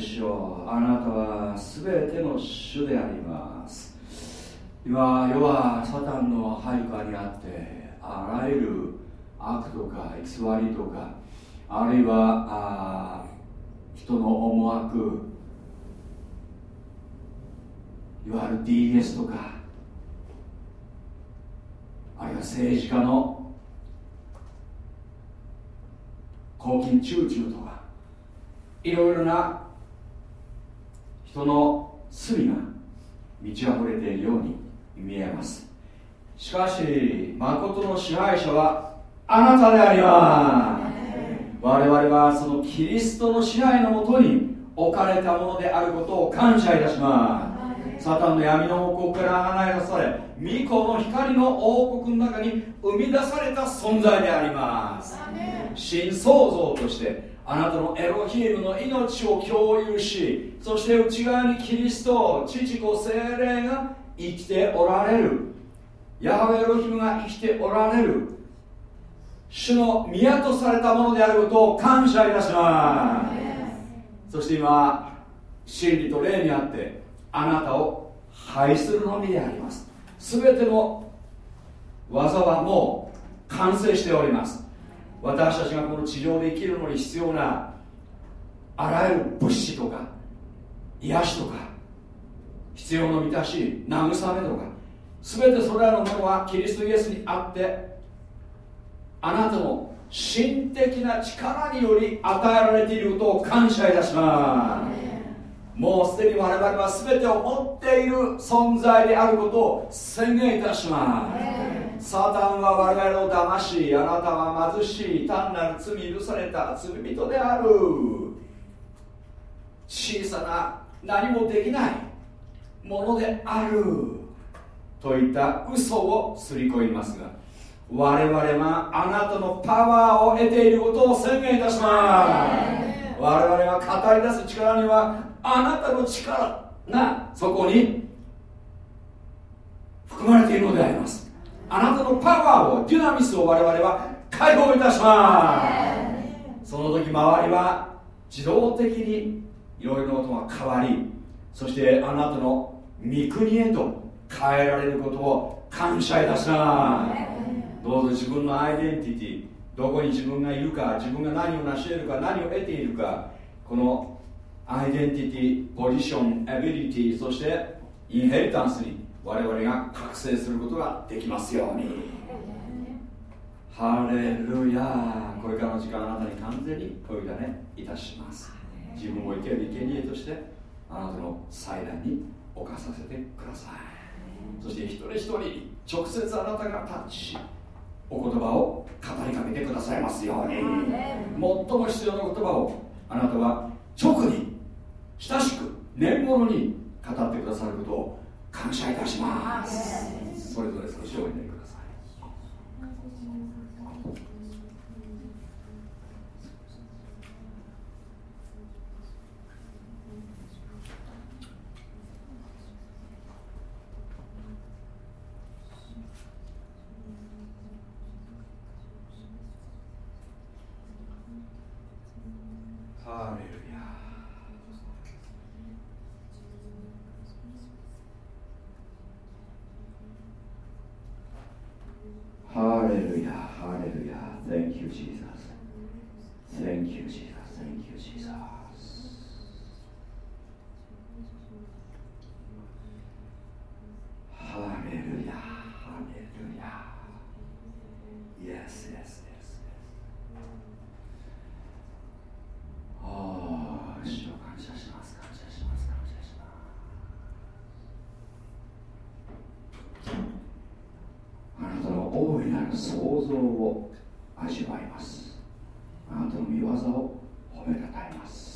しょうあなたは全ての主であります。今世はサタンの配下にあってあらゆる悪とか偽りとかあるいはあ人の思惑いわゆる DS とかあるいは政治家の公金中中とかいろいろな人の罪が満ち溢れているように見えます。しかし誠の支配者はあなたであります。我々はそのキリストの支配のもとに置かれたものであることを感謝いたします。サタンの闇の王国から離れ出され巫女の光の王国の中に生み出された存在であります。新創造としてあなたのエロヒームの命を共有しそして内側にキリスト父子精霊が生きておられる。ヤハウェエロヒムが生きておられる。主の宮とされたものであることを感謝いたします。そして今真理と霊にあってあなたを拝するのみであります。全ての技はもう完成しております。私たちがこの地上で生きるのに必要なあらゆる物資とか癒しとか必要の満たし慰めとか全てそれらのものはキリストイエスにあってあなたの心的な力により与えられていることを感謝いたします。もうすでに我々は全てを持っている存在であることを宣言いたしますサタンは我々を騙しあなたは貧しい単なる罪許された罪人である。小さな何もできないものである。といった嘘をすり込みますが我々はあなたのパワーを得ていることを宣言いたします。我々が語り出す力にはあなたの力がそこに含まれているのであります。あなたのパワーをデュナミスを我々は解放いたします。その時周りは自動的にいろいろなことが変わりそしてあなたの御国へと変えられることを感謝いたします。どうぞ自分のアイデンティティどこに自分がいるか自分が何を成し得るか何を得ているかこのアイデンティティポジションエビリティそしてインヘリタンスに我々が覚醒することができますように。ハレルヤこれからの時間あなたに完全にお委ねいたします。自分を生ける生贄としてあなたの祭壇に置かさせてください。そして一人一人に直接あなたがタッチしお言葉を語りかけてくださいますように。最も必要な言葉をあなたは直に親しく念物に語ってくださることを感謝いたします。それぞれ少しお祈りくださいハレルヤハレルヤハレルヤ Thank you Jesus Thank you Jesus Thank you Jesus ハレルヤハレルヤ Yes, yes, yes, yes ああ、主を感謝します、感謝します、感謝します。あなたの大いなる創造を味わいます。あなたの見業を褒めたたえます。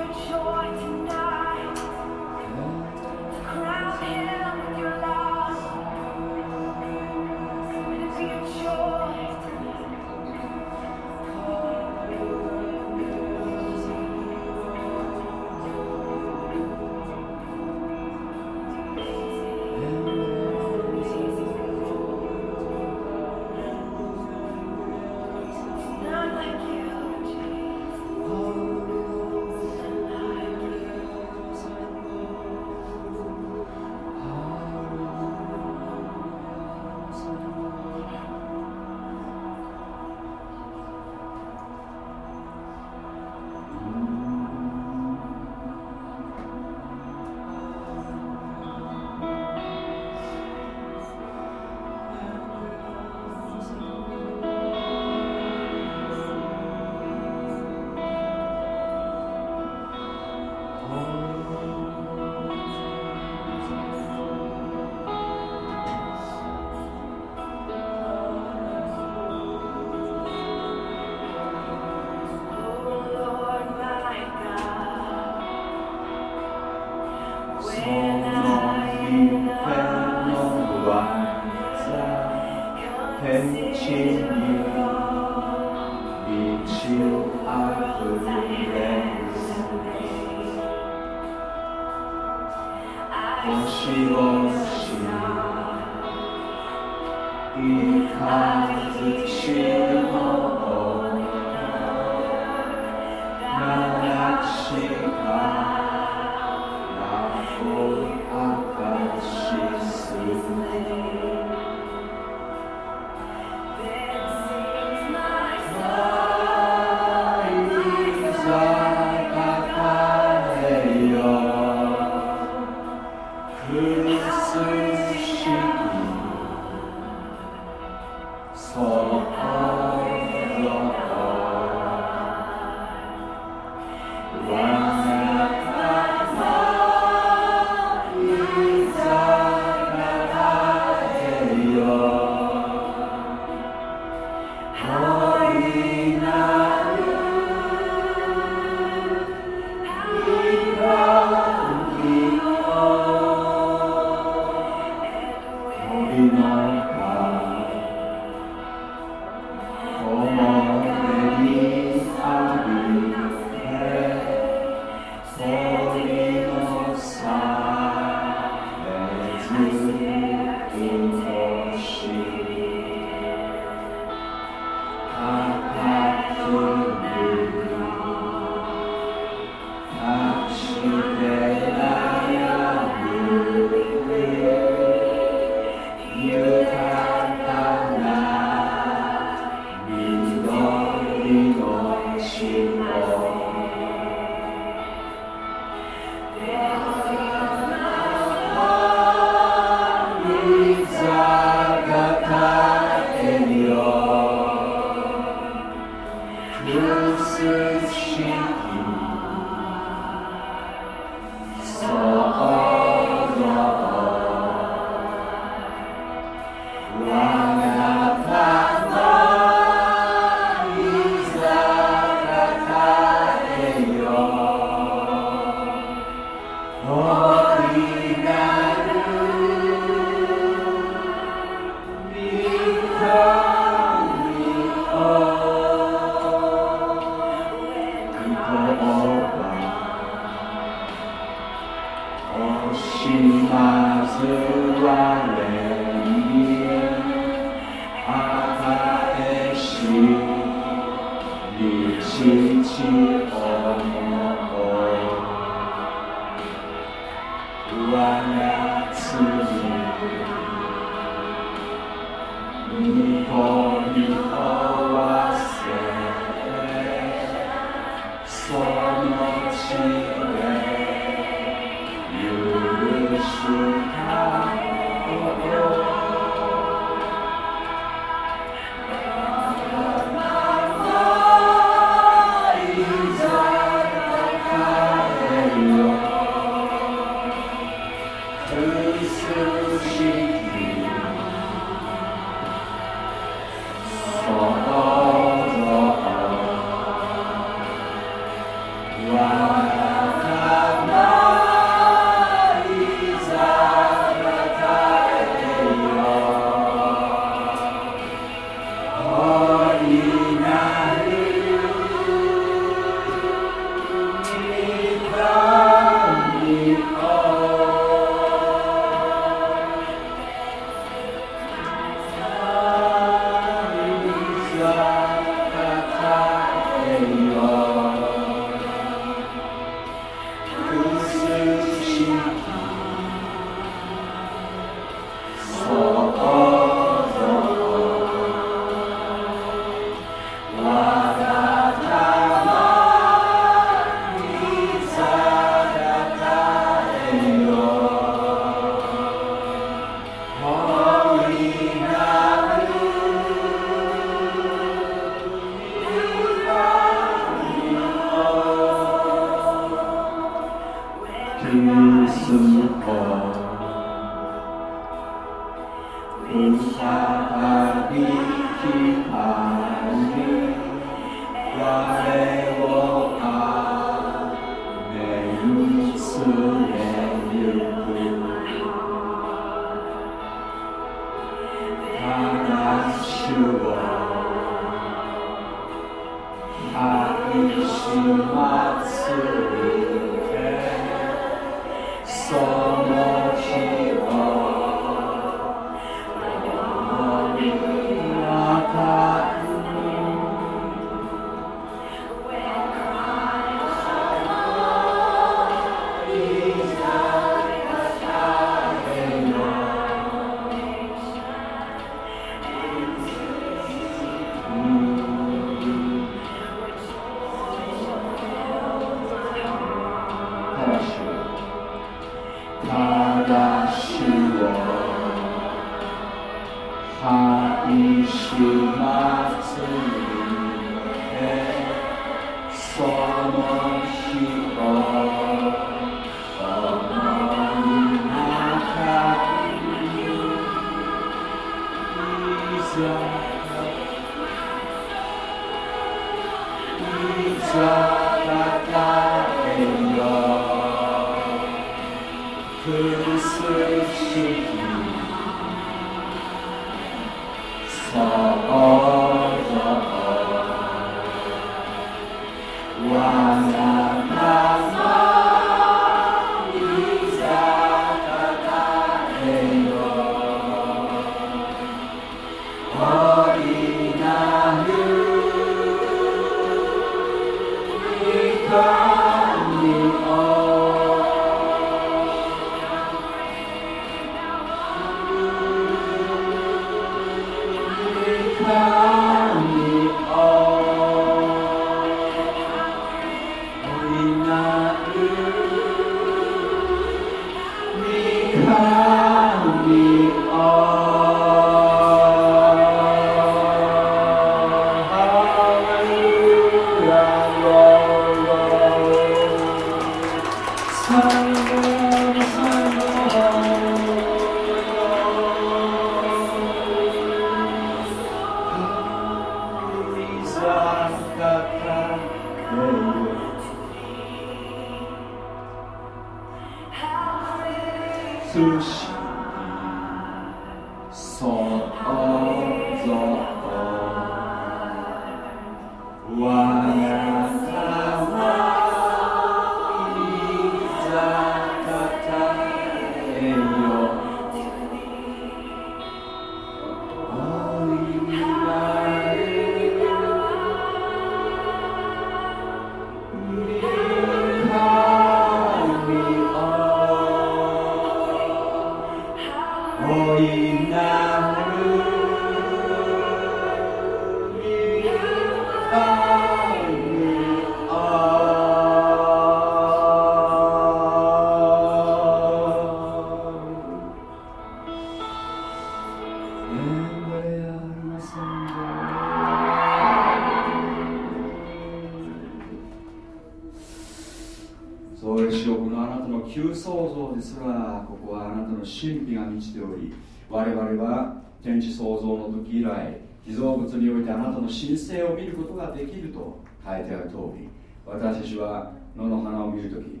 てあなたの神聖を見ることができると書いてある通り私たちは野の花を見るとき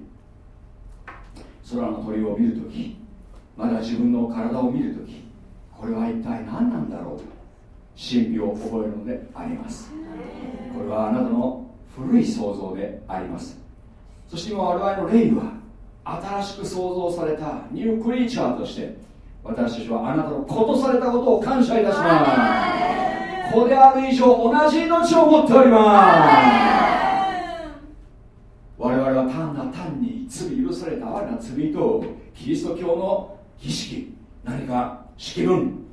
空の鳥を見るときまだ自分の体を見るときこれは一体何なんだろうと神秘を覚えるのであります。これはあなたの古い想像であります。そして今我々の霊は新しく創造されたニュークリーチャーとして私たちはあなたのことされたことを感謝いたします。子である以上同じ命を持っております。我々は単な単に罪許された我な罪とキリスト教の儀式何か式文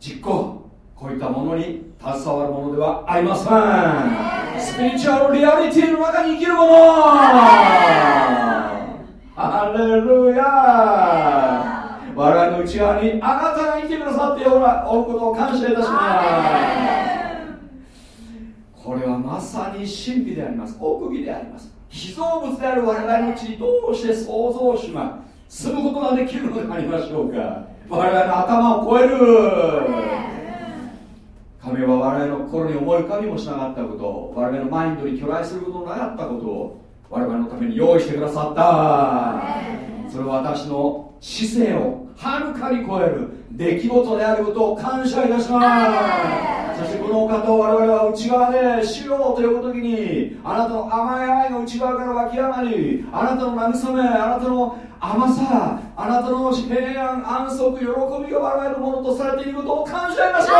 実行こういったものに携わるものではありません。スピリチュアルリアリティの中に生きるものハレルヤ我々の内側にあなたが生きてくださっておることを感謝いたします。これはまさに真理であります。奥義であります。被造物である我々のうちにどうして創造主が住むことができるのでありましょうか。我々の頭を超える。神は我々の心に思い浮かびもしなかったこと我々のマインドに巨来することのなかったことを我々のために用意してくださった。それは私の姿勢をはるかに超える出来事であることを感謝いたします。そしてこのお方を我々は内側で主よという時にあなたの甘い愛が内側から湧き上がりあなたの慰めあなたの甘さあなたの平安安息喜びが我々のものとされていることを感謝いたしま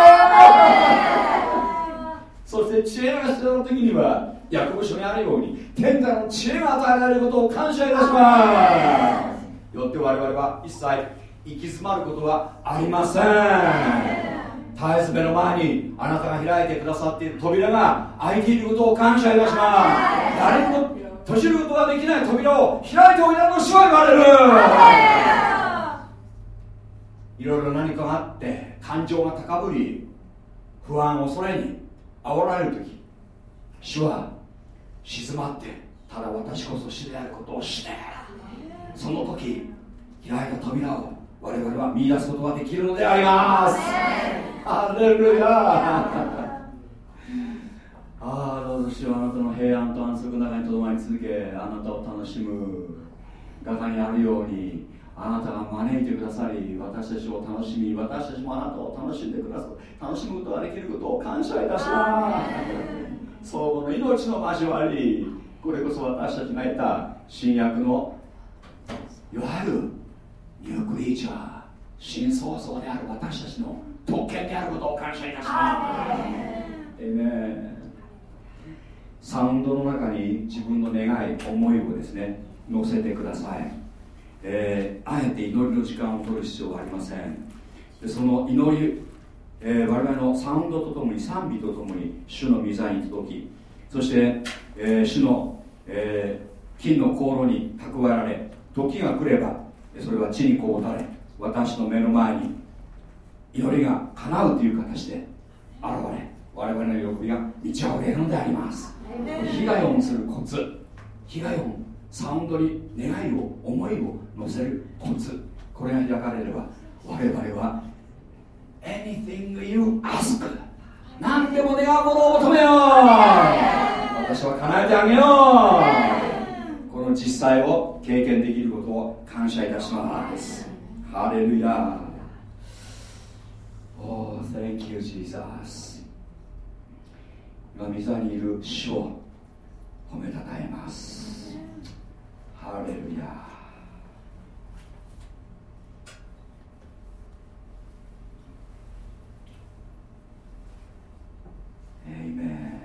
す。そして知恵が必要な時にはヤコブ書にあるように天からの知恵が与えられることを感謝いたしますよって我々は一切行き詰まることはありません。絶えず目の前にあなたが開いてくださっている扉が開いていることを感謝いたします。誰にも閉じることができない扉を開いておいたの主は言われる。いろいろ何かがあって感情が高ぶり不安を恐れに煽られる時主は静まってただ私こそ死であることを知ってその時開いた扉を我々は見出すことができるのであります。ハレルヤああどうぞしようあなたの平安と安息の中にとどまり続けあなたを楽しむ画家にあるようにあなたが招いてくださり私たちを楽しみ私たちもあなたを楽しんでくださる楽しむことができることを感謝いたします。相互の命の交わりこれこそ私たちが得た新約のいわゆるニュークリーチャー新創造である私たちの特権であることを感謝いたします。えサウンドの中に自分の願い思いをですね乗せてください、えー、あえて祈りの時間を取る必要はありません。でその祈り、えー、我々のサウンドとともに賛美とともに主の御座に届きそして、えー、主の、え、金の香炉に蓄えられ時が来ればそれは地にこう打たれ私の目の前に祈りが叶うという形で現れ我々の喜びが満ち溢れるのであります。被害をするコツ。被害をサウンドに願いを思いを乗せるコツ。これが開かれれば我々は Anything you ask 何でも願うものを求めよう。私は叶えてあげよう。この実際を経験できる感謝いたします。ハレルヤ。おお、Thank you, Jesus. 今、御座にいる主を褒めたたえます。ハレルヤ。エイメン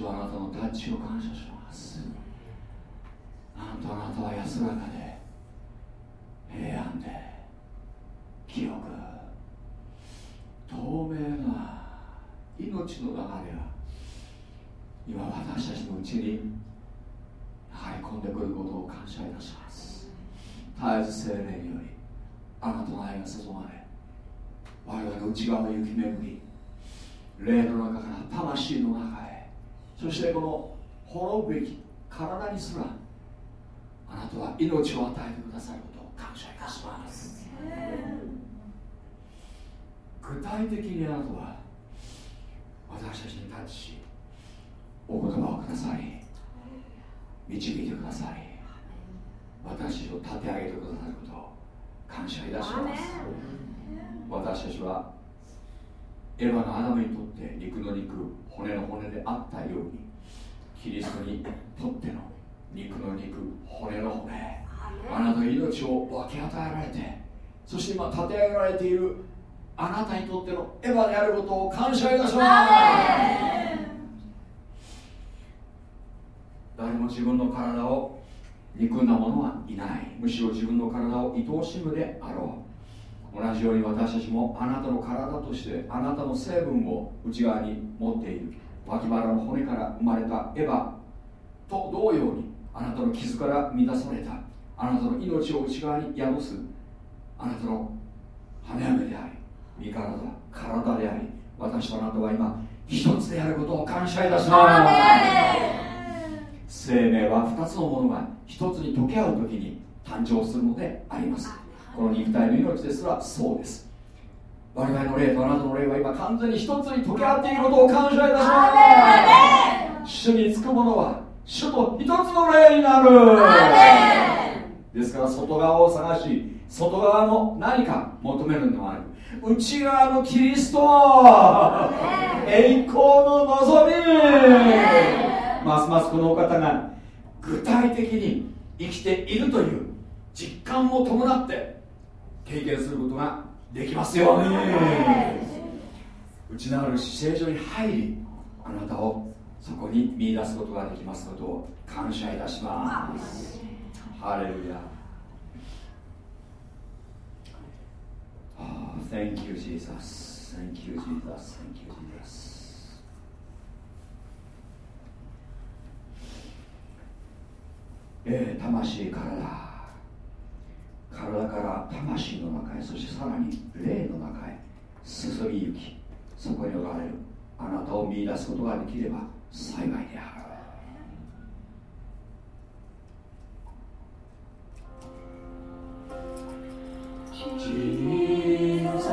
主はあなたのタッチを感謝します。なんとあなたは安らかで平安で清く透明な命の流れが今私たちのうちに入り込んでくることを感謝いたします。絶えず精霊によりあなたの愛が注がれ我々の内側の雪巡り霊の中から魂の中へそしてこの滅ぶべき体にすらあなたは命を与えてくださることを感謝いたします。具体的にあなたは私たちにタッチしお言葉をくださり導いてくださり私を立て上げてくださることを感謝いたします。私たちはエヴァのアダムにとって肉の肉骨の骨であったようにキリストにとっての肉の肉骨の骨あなたの命を分け与えられてそして今立て上げられているあなたにとってのエヴァであることを感謝いたします。誰も自分の体を憎んだ者はいない。むしろ自分の体を愛おしむであろう。同じように私たちもあなたの体としてあなたの成分を内側に持っている脇腹の骨から生まれたエヴァ。と同様にあなたの傷から満たされたあなたの命を内側に宿すあなたの花嫁であり身体体であり私とあなたは今一つであることを感謝いたします。生命は2つのものが1つに溶け合う時に誕生するのでありますこの肉体の命ですらそうです。我々の霊とあなたの霊は今完全に一つに溶け合っていることを感謝いたします。主につくものは主と一つの霊になる。ですから外側を探し外側の何か求めるのはある。内側のキリスト栄光の望み。ますますこのお方が具体的に生きているという実感を伴って経験することができますように内なる姿勢上に入りあなたをそこに見出すことができますことを感謝いたしますハレルヤ Oh, thank you, Jesus. Thank you, Jesus. Thank you, Jesus. えー、魂から体から魂の中へそしてさらに霊の中へ注ぎ行きそこにおられるあなたを見出すことができれば幸いである Jesus.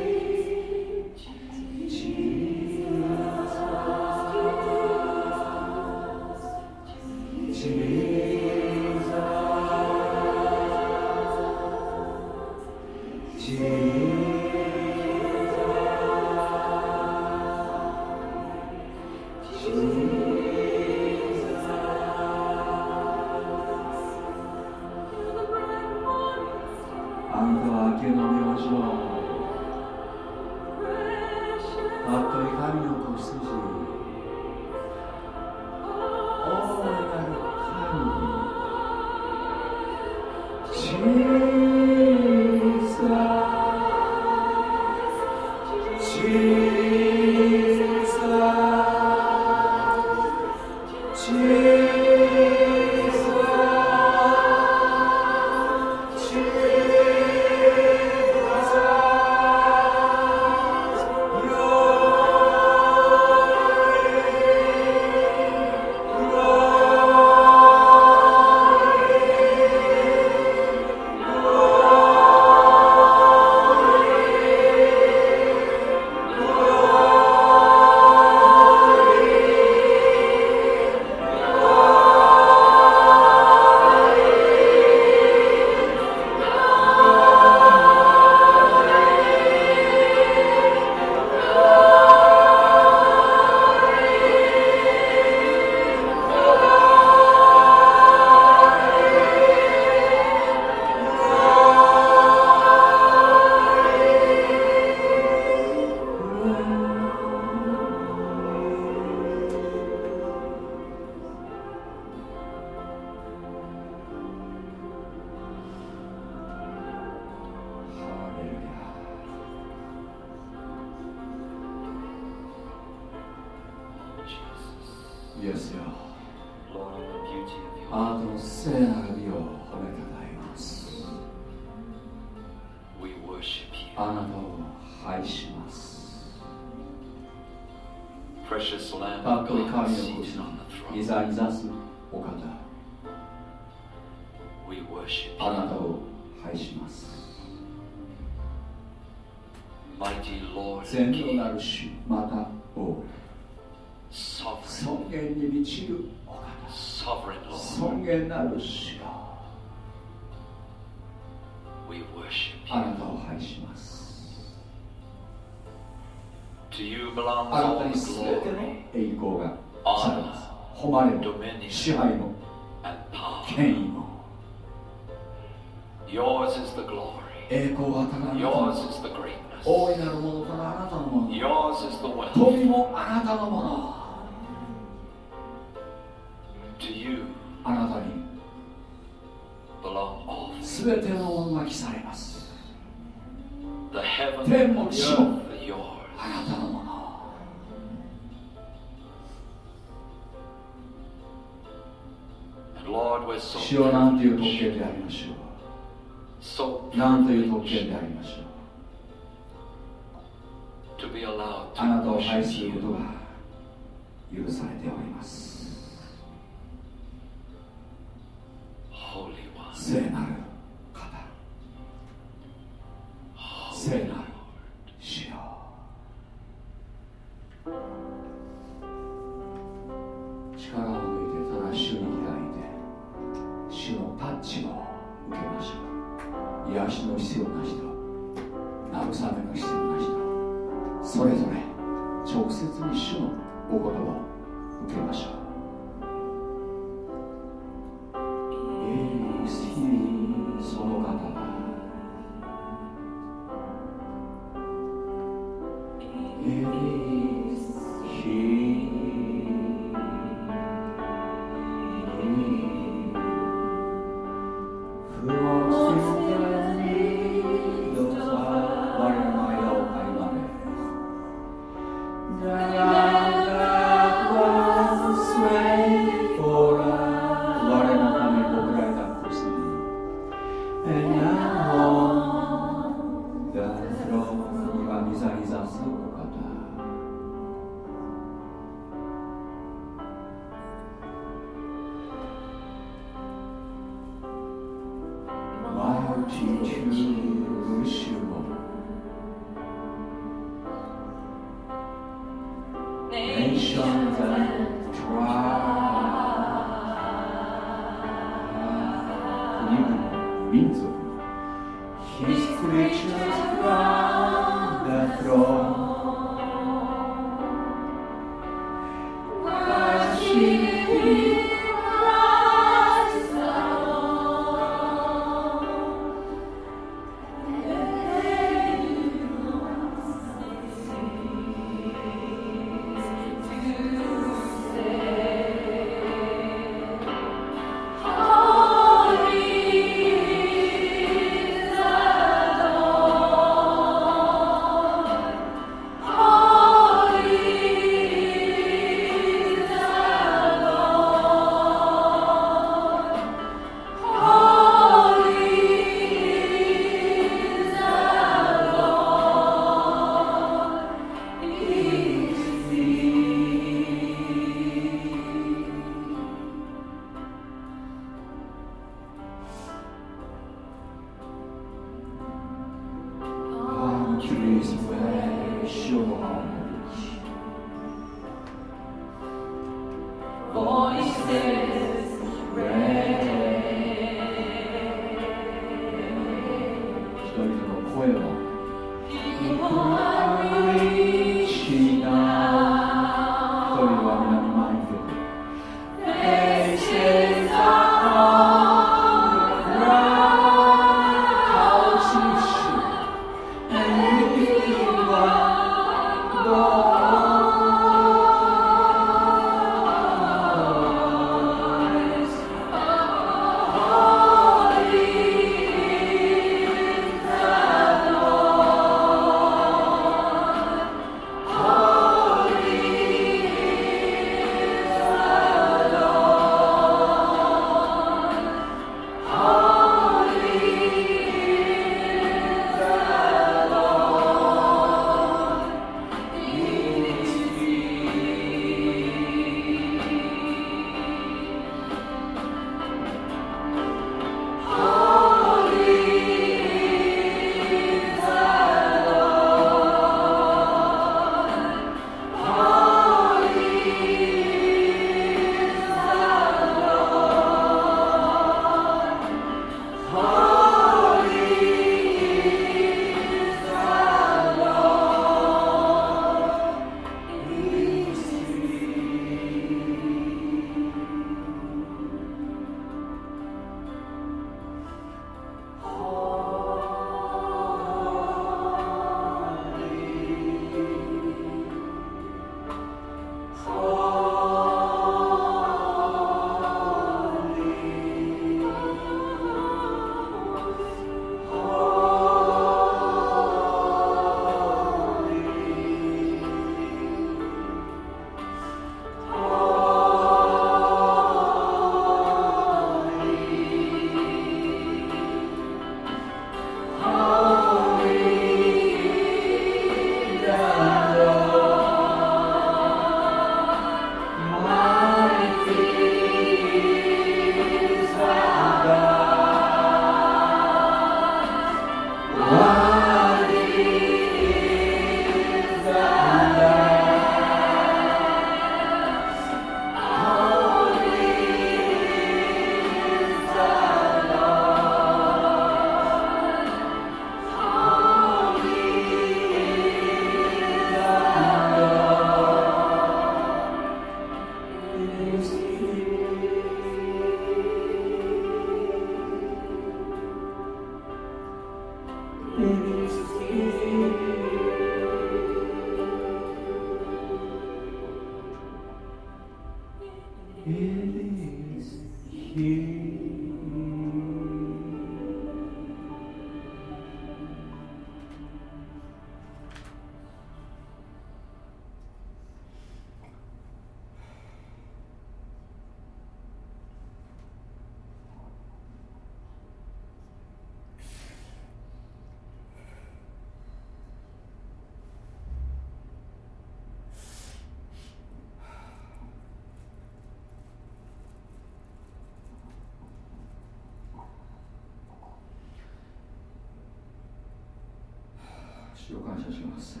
主を感謝します。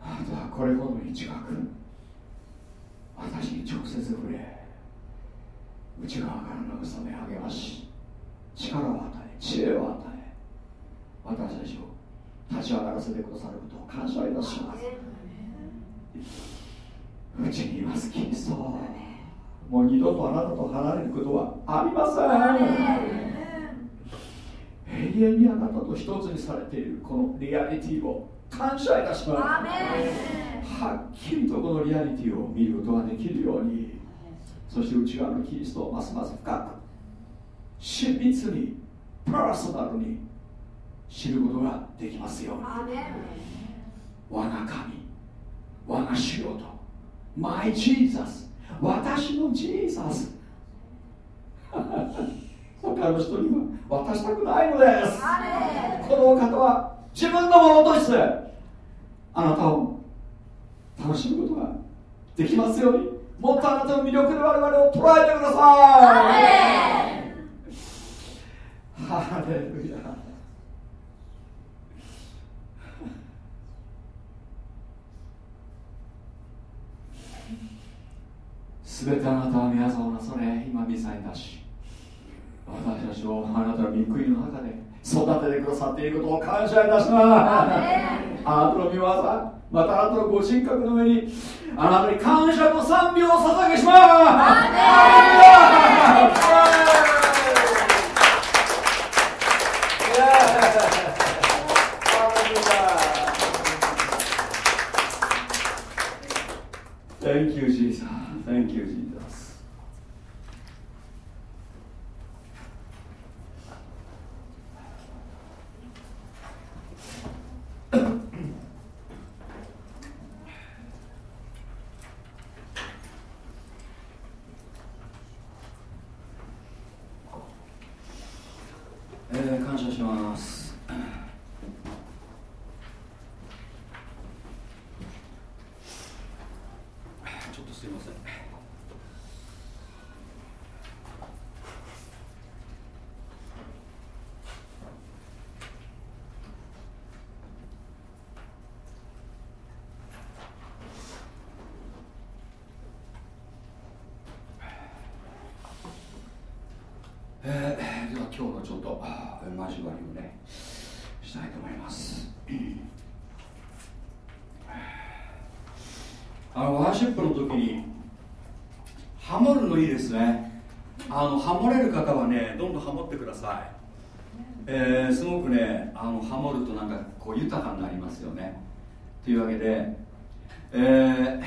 あなたはこれほどに近く私に直接触れ内側から慰め励まし力を与え知恵を与え私たちを立ち上がらせてくださることを感謝いたします。うちにいますキリストもう二度とあなたと離れることはありません。永遠にあなたと一つにされているこのリアリティを感謝いたします。はっきりとこのリアリティを見ることができるようにそして内側のキリストをますます深く親密にパーソナルに知ることができますように。我が神我が主よと。マイジーザス私のジーザス他の人には渡したくないのです。このお方は自分のものとしてあなたを楽しむことができますようにもっとあなたの魅力で我々を捉えてください。ハレルヤ。すべてあなたは宮沢なそれ今見さえ出し。私たちをあなたの御国の中で育ててくださっていることを感謝いたしますあなたの御業またあなたのご人格の上にあなたに感謝と賛美を捧げします Thank you, Jesus. Thank you, Jesus. 今日のちょっと交わりをねしたいと思います。あのワーシップの時にハモるのいいですね。あのハモれる方はねどんどんハモってください。えー、すごくねあのハモるとなんかこう豊かになりますよね。というわけでえー、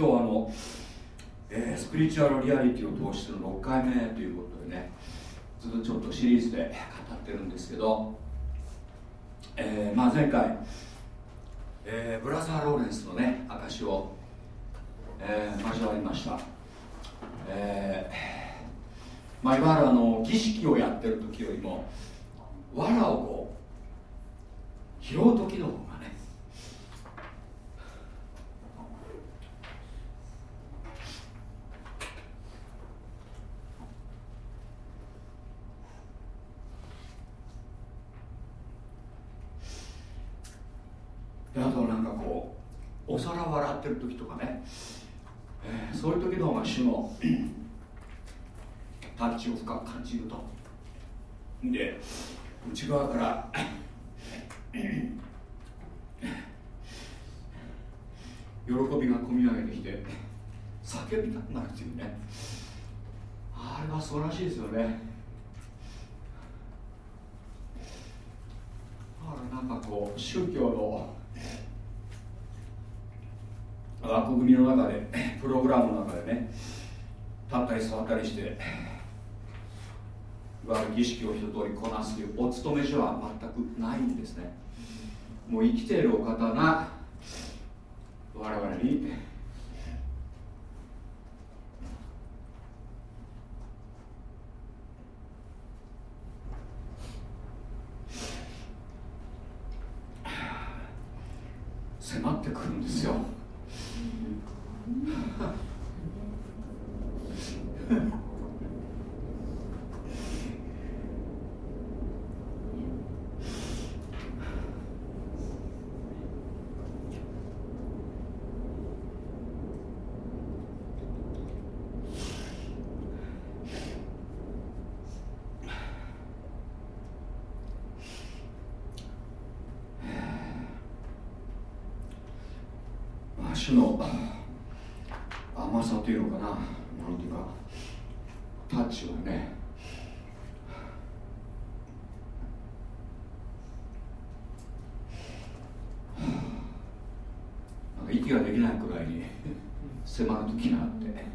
今日あの、えー、スピリチュアルリアリティを通しての6回目ということでねずっとちょっとシリーズで語ってるんですけど、えー、まあ、前回、えー、ブラザー・ローレンスのね証を、えー、交わりました、えーまあ、いわゆるあの儀式をやってる時よりも藁をこう拾う時の方がねであとなんかこうお皿笑ってる時とかね、えー、そういう時の方が主のタッチを深く感じると。で内側から喜びがこみ上げてきて叫びたくなるっていうね。あれは素晴らしいですよね。あれなんかこう宗教の組の中で プログラムの中でね立ったり座ったりしていわゆる儀式を一通りこなすというお勤め所は全くないんですね。もう生きているお方が我々に迫ってくるんですよ主の甘さというのかななんていうかタッチはねなんか息ができないくらいに迫る時があって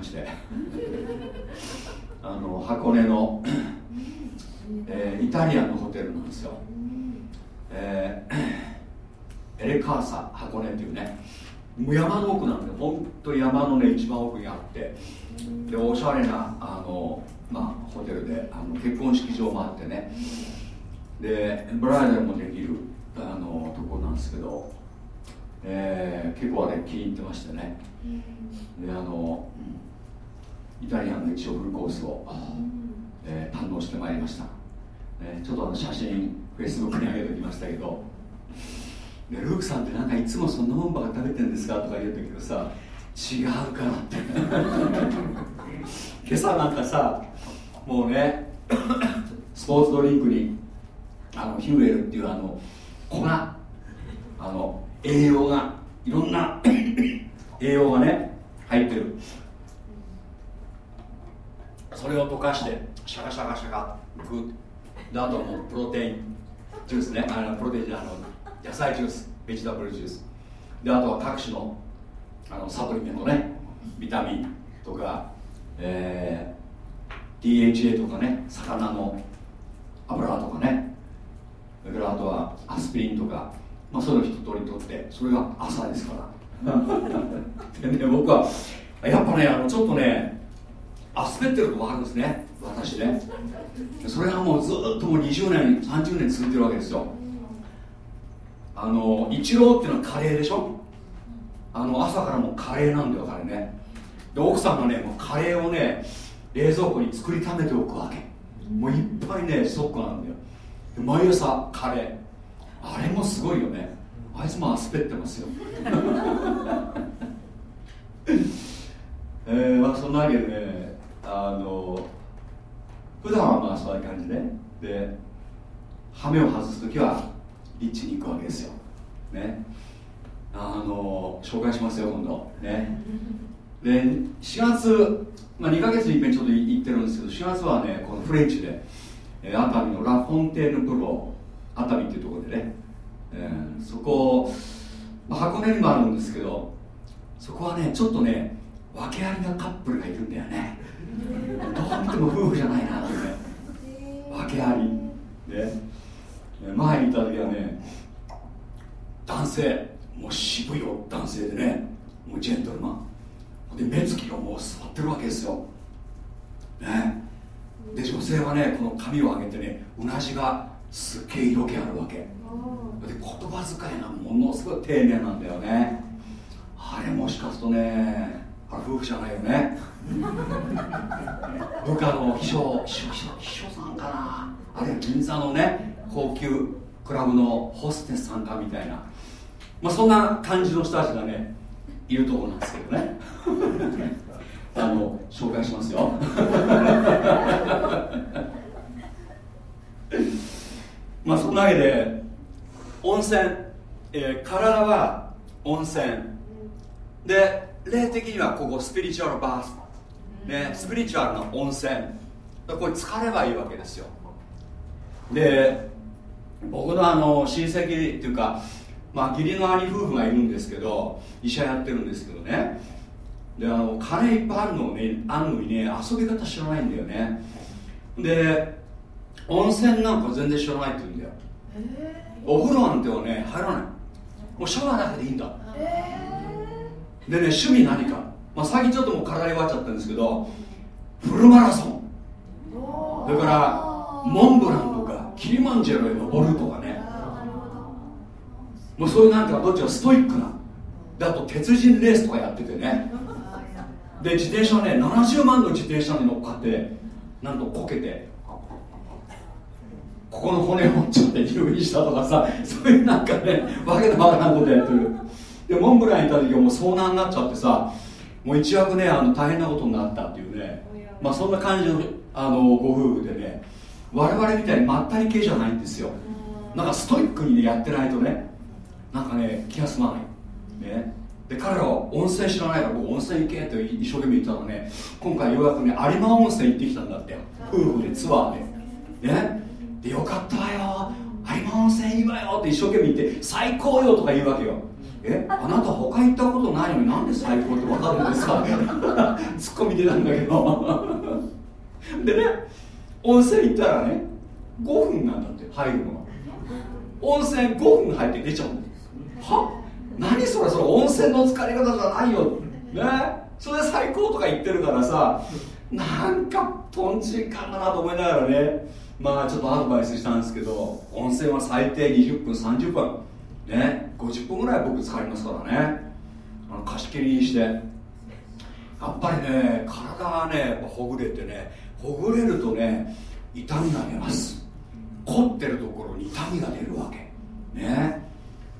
まして。あの箱根のえー、イタリアンのホテルなんですよ、えー、エレカーサ箱根っていうね。もう山の奥なんで本当に山のね一番奥にあって。でおしゃれなあの、まあ、ホテルであの結婚式場もあってね。でブライダルもできるあのとこなんですけど。えー、結構あれ気に入ってましてね。であのイタリアンの一応フルコースを、えー、堪能してまいりました、ね、ちょっとあの写真フェイスブックに上げておきましたけどでルークさんってなんかいつもそんなもんばっか食べてるんですかとか言うんだけどさ違うからって。今朝なんかさもうねスポーツドリンクにあのヒューエルっていうあの粉。あの栄養がいろんな 栄養がね入ってる。それを溶かしてシャカシャカシャカグッであともうプロテインジュースね。あのプロテインじゃあの野菜ジュースベジタブルジュース。であとは各種のあのサプリメントね。ビタミンとか、えー、DHA とかね。魚の油とかね。それからあとはアスピリンとか、まあ、その一通りとってそれが朝ですから。でね僕はやっぱねあのちょっとねあすべってるとこあるんですね。私ね。それがもうずっともう20年30年続いてるわけですよ。あのイチローっていうのはカレーでしょ？あの朝からもうカレーなんだよ彼ね。で奥さんがねもうカレーをね冷蔵庫に作りためておくわけ。もういっぱいねストックなんだよ。毎朝カレー。あれもすごいよね。あいつもアスペってますよ。え えー、まあそんなわけでねあの普段はまあそういう感じでで羽目を外す時はリッチに行くわけですよ。ね。あの紹介しますよ今度。ね。で4月、まあ、2ヶ月に一遍ちょっと行ってるんですけど4月はねこのフレンチで、えー、熱海のラ・フォンテーヌプロ熱海っていうところでね、えー、そこ、まあ、箱根にもあるんですけどそこはねちょっとね訳ありなカップルがいるんだよね。どう見ても夫婦じゃないなってね。訳あり。ね前にいた時はね男性もう渋いよ男性でねもうジェントルマン。で目つきがもう座ってるわけですよ。ね。で女性はねこの髪を上げてねうなじがすげえ色気あるわけ。で言葉遣いがものすごい丁寧なんだよね。あれもしかするとねあれ夫婦じゃないよね。部下の秘書秘書秘書さんかな。あるいは銀座のね高級クラブのホステスさんかみたいな。まあそんな感じの人たちがねいるところなんですけどね。あの紹介しますよ。まあそんなわけで温泉、えー、体は温泉。で霊的にはここスピリチュアルバース、ね、スピリチュアルな温泉これ浸かればいいわけですよ。で僕のあの親戚っていうかまあ義理の兄夫婦がいるんですけど医者やってるんですけどね。であの金いっぱいあるのねあるのにね遊び方知らないんだよね。で温泉なんか全然知らないって言うんだよ、お風呂なんてはね入らない。もうシャワーだけでいいんだ、でね趣味何か、まあ、最近ちょっともう体弱っちゃったんですけどフルマラソン。それからモンブランとかキリマンジェロへ登るとかね。もうそういうなんかどっちかストイックな。であと鉄人レースとかやっててね。で自転車ね70万の自転車に乗っかってなんとこけてここの骨を折っちゃって入院したとかさそういうなんかねわけのわからんことやってる。でモンブランにいた時はもう遭難になっちゃってさもう一躍ねあの大変なことになったっていうね。まあそんな感じのあのご夫婦でね我々みたいにまったり系じゃないんですよ。なんかストイックにねやってないとねなんかね気が済まない。ね。で彼らは温泉知らないから僕温泉行けって一生懸命言ったらね今回ようやくね有馬温泉行ってきたんだって夫婦でツアーで。ねでよかったわよ。有馬温泉いいわよ。って一生懸命言って最高よとか言うわけよ。えあなた他行ったことないのになんで最高って分かるんですか？ツッコミ出たんだけど。でね温泉行ったらね5分なんだって入るのが温泉5分入って出ちゃうんだは？何それそれ温泉の疲れ方じゃないよ。ね？それで最高とか言ってるからさなんかとんちんかんだなと思いながらね。まあちょっとアドバイスしたんですけど温泉は最低20分30分。ね。50分ぐらい僕使いますからね。あの貸し切りにして。やっぱりね体がねほぐれてねほぐれるとね痛みが出ます。凝ってるところに痛みが出るわけ。ね。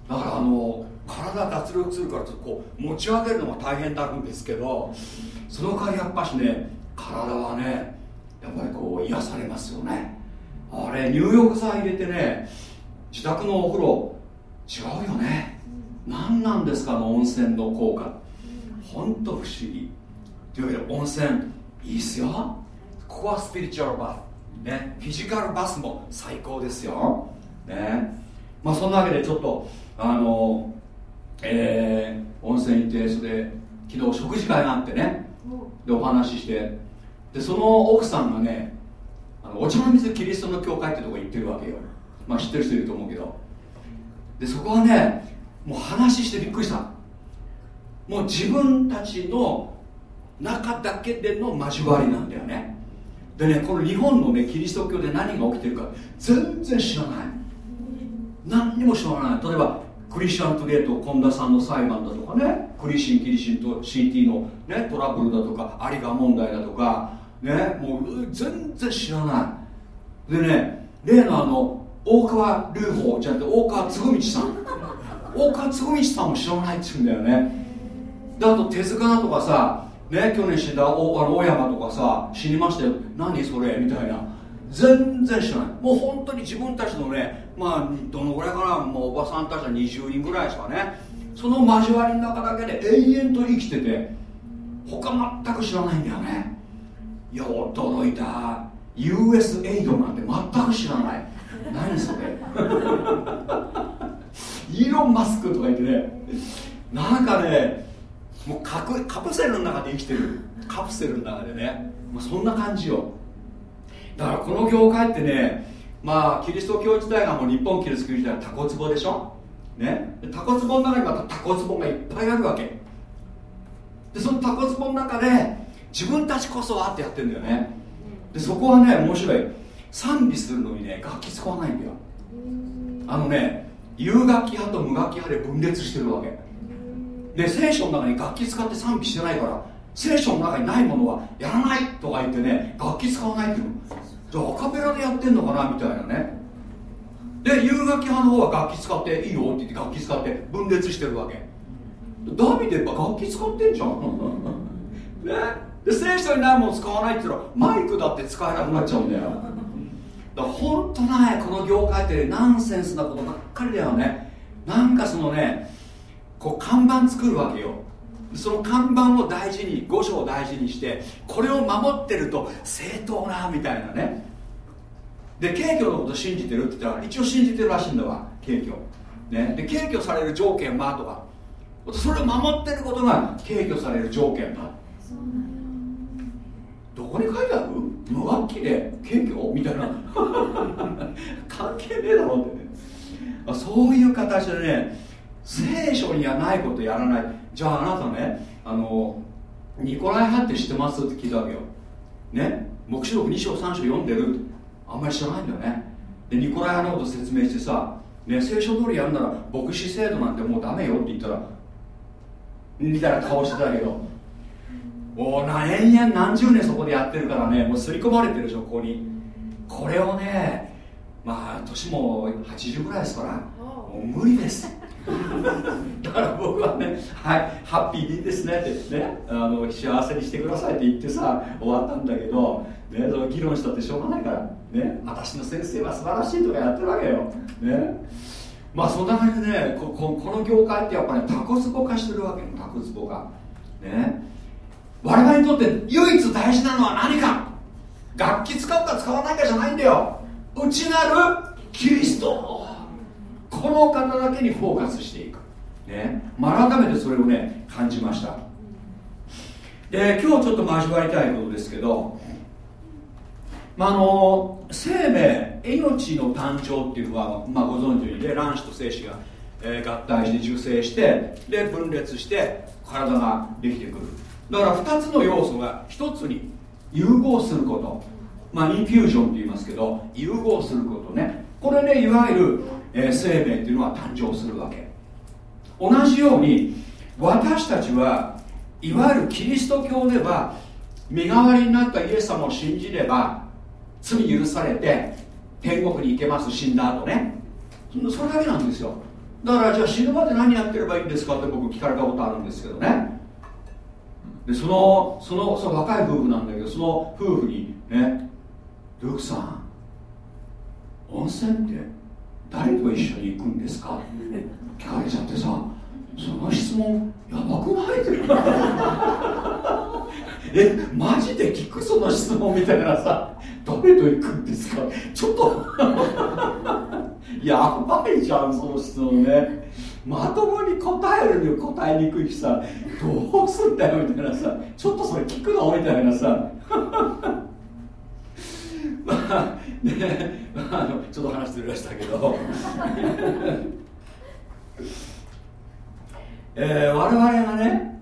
だからあの体脱力するからちょっとこう持ち上げるのが大変になるんですけどその代わりやっぱしね体はねやっぱりこう癒されますよね。あれ入浴剤入れてね自宅のお風呂違うよね。何なんですかの温泉の効果。ほんと不思議。というわけで温泉いいっすよ。ここはスピリチュアルバス。ね。フィジカルバスも最高ですよ。ね。まあそんなわけでちょっとあのえー、温泉行ってそれで昨日食事会があってね。でお話しして。でその奥さんがねあのお茶の水キリストの教会ってとこ行ってるわけよ。まあ知ってる人いると思うけど。でそこはねもう話してびっくりした。もう自分たちの中だけでの交わりなんだよね。でねこの日本のねキリスト教で何が起きてるか全然知らない。何にも知らない。例えばクリスチャントレート本田さんの裁判だとかね。クリシンキリシンと CT の、ね、トラブルだとか有賀問題だとか。ねもう全然知らない。でね例のあの大川隆法じゃなくて大川嗣道さん。大川嗣道さんも知らないって言うんだよね。であと手塚とかさね去年死んだ大あの大山とかさ死にましたよ。何それみたいな。全然知らない。もう本当に自分たちのねまあどのぐらいかな。もうおばさんたちは20人ぐらいですかね。その交わりの中だけで永遠と生きてて他全く知らないんだよね。いや驚いた。US エイドなんて全く知らない。何それ。イーロン・マスクとか言ってね。なんかねもうカカプセルの中で生きてる。カプセルの中でね、まあ、そんな感じよ。だからこの業界ってねまあキリスト教自体がもう日本キリスト教自体はタコツボでしょ。ね。タコツボの中にまたタコツボがいっぱいあるわけ。でそのタコツボの中で自分たちこそはってやってるんだよね。でそこはね面白い。賛美するのにね楽器使わないんだよ。あのね有楽器派と無楽器派で分裂してるわけ。で聖書の中に楽器使って賛美してないから聖書の中にないものはやらないとか言ってね楽器使わないっていうのじゃあアカペラでやってんのかなみたいなね。で有楽器派の方は楽器使っていいよって言って楽器使って分裂してるわけ。ダビデやっぱ楽器使ってんじゃん。ねで聖書にないもの使わないって言ったらマイクだって使えなくなっちゃうんだよ。だから本当ねこの業界ってナンセンスなことばっかりだよね。なんかそのねこう看板作るわけよ。その看板を大事に五章を大事にしてこれを守ってると正当なみたいなね。で軽挙のこと信じてるって言ったら一応信じてるらしいんだわ軽挙ね。で軽挙される条件はとか。それを守ってることが軽挙される条件だどこに書いてある無楽器で軽挙？みたいな。関係ねえだろってね。そういう形でね聖書にはないことやらない。じゃああなたねあのニコライ派って知ってます？って聞いたわけよ。ね？黙示録2章3章読んでる？あんまり知らないんだよね。でニコライ派のこと説明してさ、ね、聖書通りやるなら牧師制度なんてもうダメよって言ったらみたいな顔してたけどおお何年何十年そこでやってるからねもう刷り込まれてるでしょこに。これをねまあ年も80ぐらいですからもう無理です。だから僕はね「はいハッピーでいいですね」ってねあの幸せにしてくださいって言ってさ終わったんだけど、ね、その議論したってしょうがないからね私の先生は素晴らしいとかやってるわけよ。ね。まあそんな感じでねこここの業界ってやっぱり、ね、タコツボ化してるわけよタコツボがね。我々にとって唯一大事なのは何か。楽器使うか使わないかじゃないんだよ。内なるキリスト。この方だけにフォーカスしていく、ね、改めてそれをね感じました。で今日ちょっと交わりたいことですけど、まあ、あの生命命の誕生っていうのは、まあ、ご存知のように卵子と精子が、えー、合体して受精してで分裂して体ができてくる。だから2つの要素が1つに融合すること。まあインフュージョンって言いますけど融合することね。これねいわゆるえー、生命っていうのは誕生するわけ。同じように私たちはいわゆるキリスト教では身代わりになったイエス様を信じれば罪許されて天国に行けます死んだ後ね。それだけなんですよ。だからじゃあ死ぬまで何やってればいいんですかって僕聞かれたことあるんですけどね。でそのそのその若い夫婦なんだけどその夫婦にね「ルークさん温泉って誰と一緒に行くんですか？聞かれちゃってさその質問やばくない？えマジで聞く？その質問みたいなさ誰と行くんですか？ちょっと。やばいじゃんその質問ね。まともに答えるには答えにくいしさどうすんだよみたいなさちょっとそれ聞くのみたいなさ。まあねあのちょっと話ずれましたけど。えー、我々がね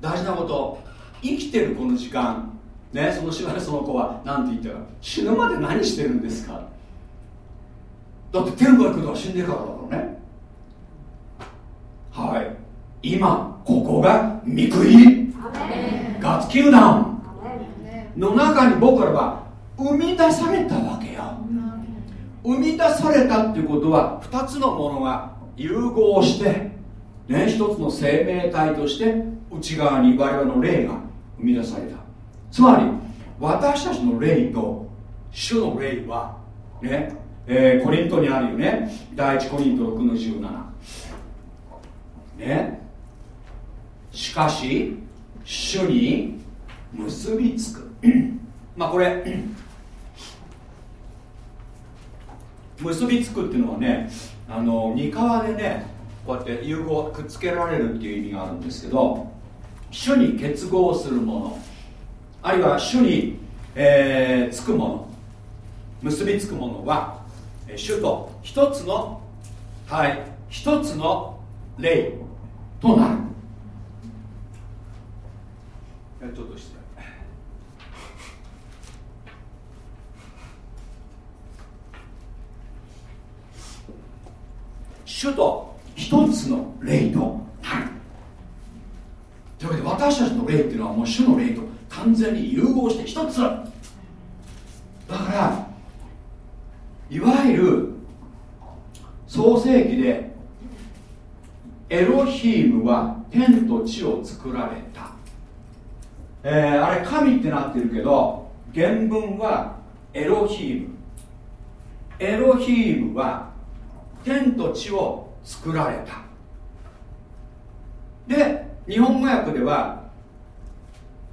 大事なこと生きてるこの時間ねそのしばらくその子は何て言ったか死ぬまで何してるんですか？だって天国行くのは死んでからだからね。はい。今ここが御国ガッツ球団。の中に僕らは生み出されたわけよ。生み出されたっていうことは2つのものが融合してね一つの生命体として内側に我々の霊が生み出された。つまり私たちの霊と主の霊はね、えー、コリントにあるよね。第一コリント6の17ね。しかし主に結びつく。まあこれ 結びつくっていうのはねあの二川でねこうやって融合くっつけられるっていう意味があるんですけど主に結合するものあるいは主に、えー、つくもの結びつくものは主と一つのはい一つの霊。となる？ちょっと失礼。主と一つの霊となる。というわけで私たちの霊っていうのはもう主の霊と完全に融合して一つだからいわゆる創世記でエロヒームは天と地を作られた、えー、あれ神ってなってるけど原文はエロヒーム。エロヒームは天と地を作られた。で日本語訳では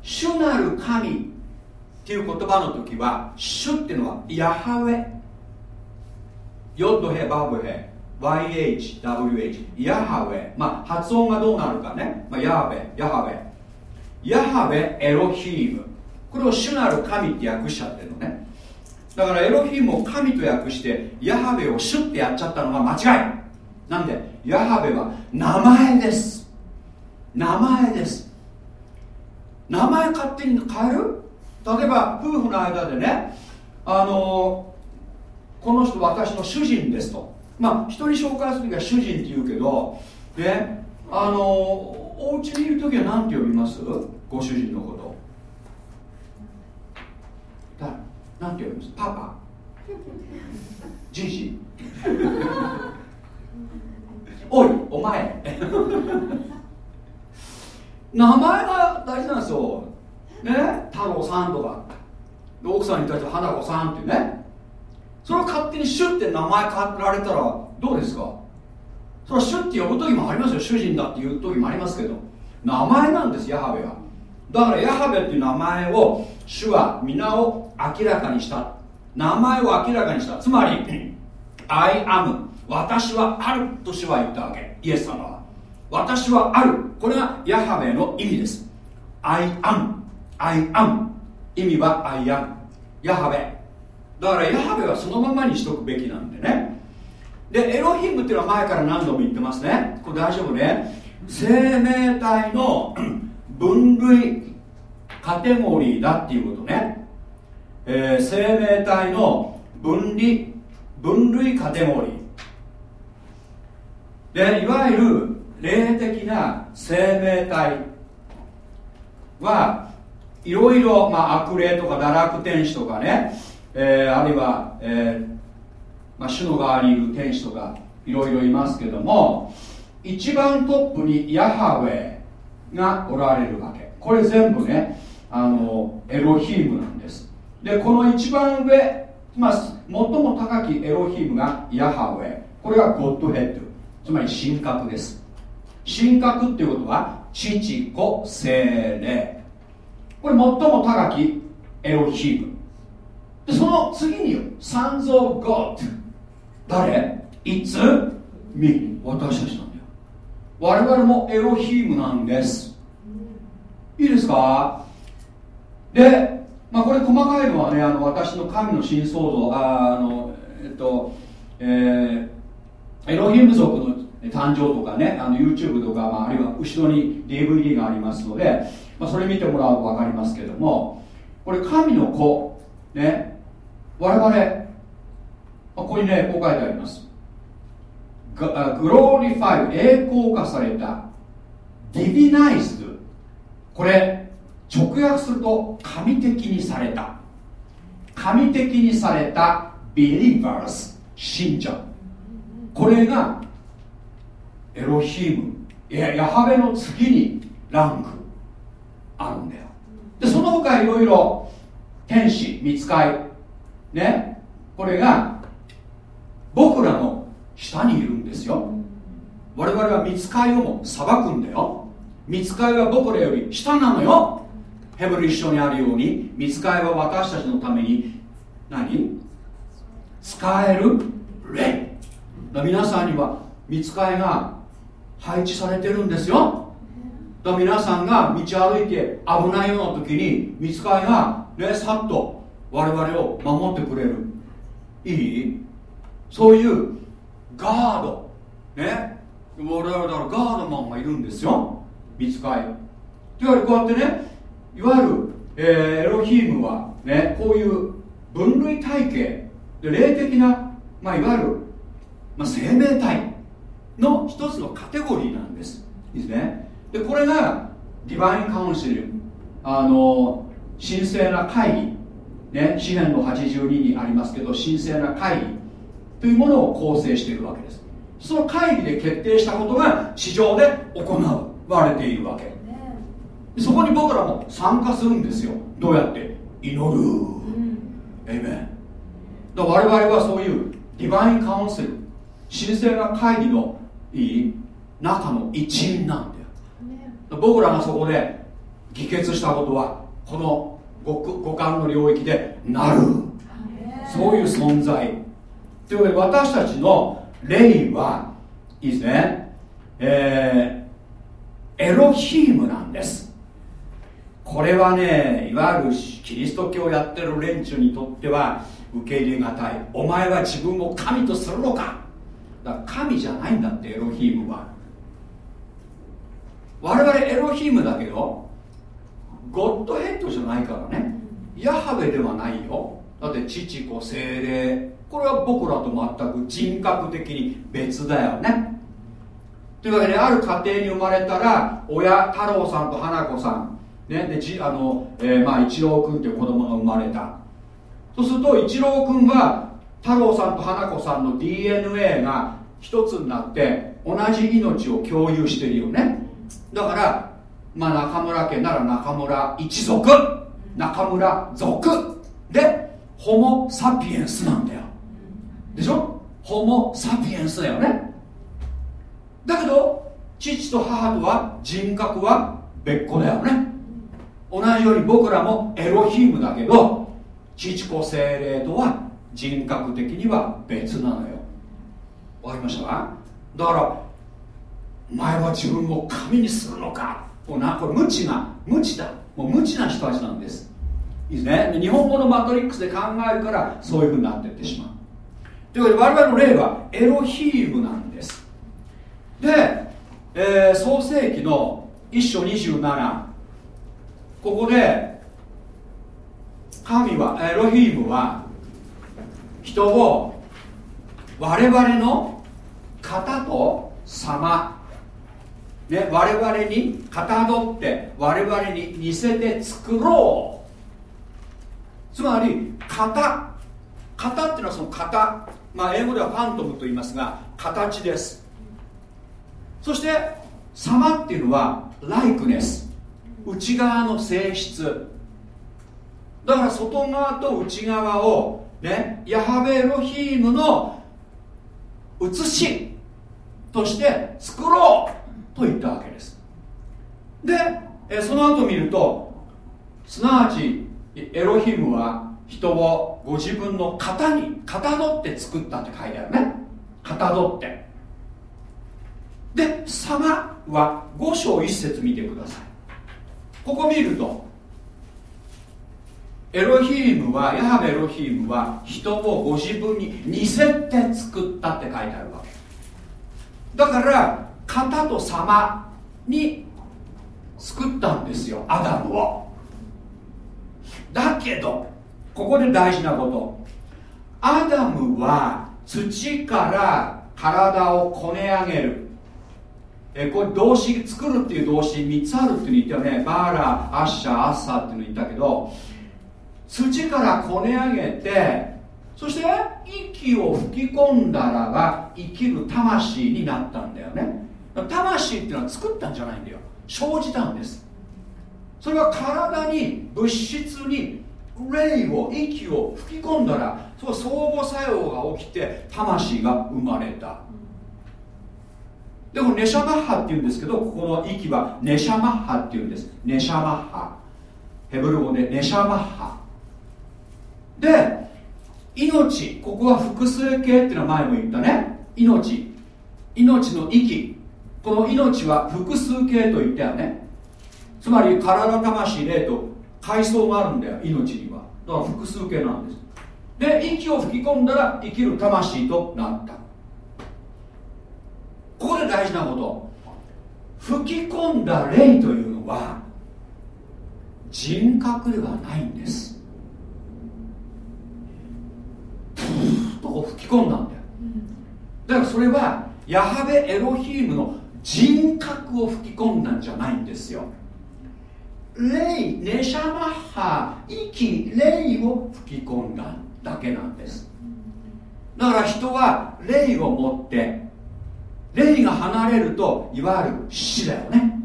主なる神っていう言葉の時は主っていうのはヤハウェ。ヨッドヘバブヘ。YHWH ヤハウェまあ発音がどうなるかね、まあ、ヤハウェヤハウェヤハウェエロヒームこれを主なる神って訳しちゃってるのね。だからエロヒームを神と訳してヤハベをシュッてやっちゃったのが間違い。なんで？ヤハベは名前です。名前です。名前勝手に変える？例えば夫婦の間でねあのこの人私の主人ですと。まあ人に紹介する時は主人って言うけどねあのお家にいる時は何て呼びます？ご主人のこと。だなんて呼びます？パパ。じじ おいお前。名前が大事なんですよ。ね？太郎さんとか。奥さんに対して花子さんってね。それを勝手にシュッて名前変えられたらどうですか？それはシュッて呼ぶ時もありますよ。主人だっていう時もありますけど。名前なんですヤハベは。だからヤハベっていう名前を主は皆を明らかにした。名前を明らかにした。つまり I am 私はあると主は言ったわけ。イエス様は。私はある。これがヤハベの意味です。I am I am 意味は I am ヤハベ。だからヤハベはそのままにしとくべきなんでね。でエロヒムっていうのは前から何度も言ってますね。これ大丈夫ね。生命体の分類カテゴリーだっていうことね、えー、生命体の分離分類カテゴリー。でいわゆる霊的な生命体はいろいろ、まあ、悪霊とか堕落天使とかね、えー、あるいは、えーまあ、主の側にいる天使とかいろいろいますけども一番トップにヤハウェがおられるわけ。これ全部ねあのエロヒームなんです。でこの一番上、まあ、最も高きエロヒームがヤハウェこれがゴッドヘッド。つまり神格です。神格っていうことは父子精霊。これ最も高きエロヒーム。でその次にサンズ・オブ・ゴッド誰？いつ？み私たちなんだよ。我々もエロヒームなんです。いいですか？で、まあ、これ細かいのはねあの私の神の新創造ああのえっとえー、エロヒーム族の誕生とかねあの YouTube とか、まあ、あるいは後ろに DVD がありますので、まあ、それ見てもらうと分かりますけどもこれ神の子ね我々、ここにねこう書いてあります。 glorified 栄光化された divinized これ直訳すると神的にされた。神的にされた believers 信者。これがエロヒームヤハベの次にランクあるんだよ。でその他いろいろ天使見つかいねこれが僕らの下にいるんですよ。我々は見つかいをも裁くんだよ。見つかいは僕らより下なのよ。ヘブル一緒にあるように。見つかいは私たちのために何？使える？霊。皆さんには見つかいが配置されてるんですよ。だ皆さんが道歩いて危ないような時に見つかいがねさっと我々を守ってくれる。いい？そういうガード。ね？我々だからガードマンがいるんですよ。見つかい。というわけでこうやってねいわゆる、えー、エロヒームはね？こういう分類体系。で霊的な、まあ、いわゆる、まあ、生命体の一つのカテゴリーなんです。いいですね？でこれがディバインカウンシルあの神聖な会議。ね詩篇の82にありますけど神聖な会議というものを構成しているわけです。その会議で決定したことが地上で行われているわけ。そこに僕らも参加するんですよ。どうやって？祈る、うん、エイメンだ我々はそういうディバインカウンセル神聖な会議のいい中の一員なんだよ。僕らがそこで議決したことはこの五感の領域でなる。そういう存在。というわけで私たちの霊はいいですね。えー、エロヒームなんです。これはねいわゆるキリスト教をやってる連中にとっては受け入れがたい。お前は自分を神とするのか。だから神じゃないんだってエロヒームは。我々エロヒームだけどゴッドヘッドじゃないからね。ヤハベではないよ。だって父子精霊。これは僕らと全く人格的に別だよね。というわけである家庭に生まれたら親太郎さんと花子さん、ね、でじあの、えー、まあ一郎君っていう子供が生まれた。そうすると一郎君は太郎さんと花子さんの DNA が一つになって同じ命を共有してるよね。だからまあ中村家なら中村一族。中村族。でホモ・サピエンスなんだよ。でしょ？ホモ・サピエンスだよね。だけど父と母とは人格は別個だよね。同じように僕らもエロヒームだけど父子精霊とは人格的には別なのよ。わかりましたか？だからお前は自分を神にするのか。もうなこれ無知な無知だ。もう無知な人たちなんです。いいですね。日本語のマトリックスで考えるからそういうふうになっていってしまう。というわけで我々の霊はエロヒームなんです。で、えー、創世紀の1章27ここで神はエロヒームは人を我々の型と様ね、我々にかたどって我々に似せて作ろう。つまり型。型っていうのはその型、まあ、英語ではファントムと言いますが形です。そして様っていうのはライクネス内側の性質。だから外側と内側をねヤハベエロヒームの写しとして作ろう。と言ったわけです。でその後見るとすなわちエロヒムは人をご自分の型にかたどって作ったって書いてあるね。かたどって。で様は5章一節見てください。ここ見るとエロヒームはヤハベエロヒームは人をご自分に似せて作ったって書いてあるわけ。だから型と様に作ったんですよアダムを。だけどここで大事なこと。アダムは土から体をこね上げる。えこれ動詞作るっていう動詞3つあるっていうの言ったよね。バーラアッシャーアッサーっていうの言ったけど土からこね上げてそして息を吹き込んだらば生きる魂になったんだよね。魂っていうのは作ったんじゃないんだよ。生じたんです。それは体に物質に霊を息を吹き込んだらその相互作用が起きて魂が生まれた。でもネシャマッハっていうんですけどここの息はネシャマッハっていうんです。ネシャマッハ。ヘブル語でネシャマッハ。で命ここは複数形っていうのは前も言ったね。命。命の息。この命は複数形と言ったよね。つまり体魂霊と階層があるんだよ命には。だから複数形なんです。で息を吹き込んだら生きる魂となった。ここで大事なこと。吹き込んだ霊というのは人格ではないんです。プーッと吹き込んだんだよ。だからそれはヤハベエロヒームの人格を吹き込んだんじゃないんですよ。霊ネシャマッハ息霊を吹き込んだだけなんです。だから人は霊を持って霊が離れるといわゆる死だよね。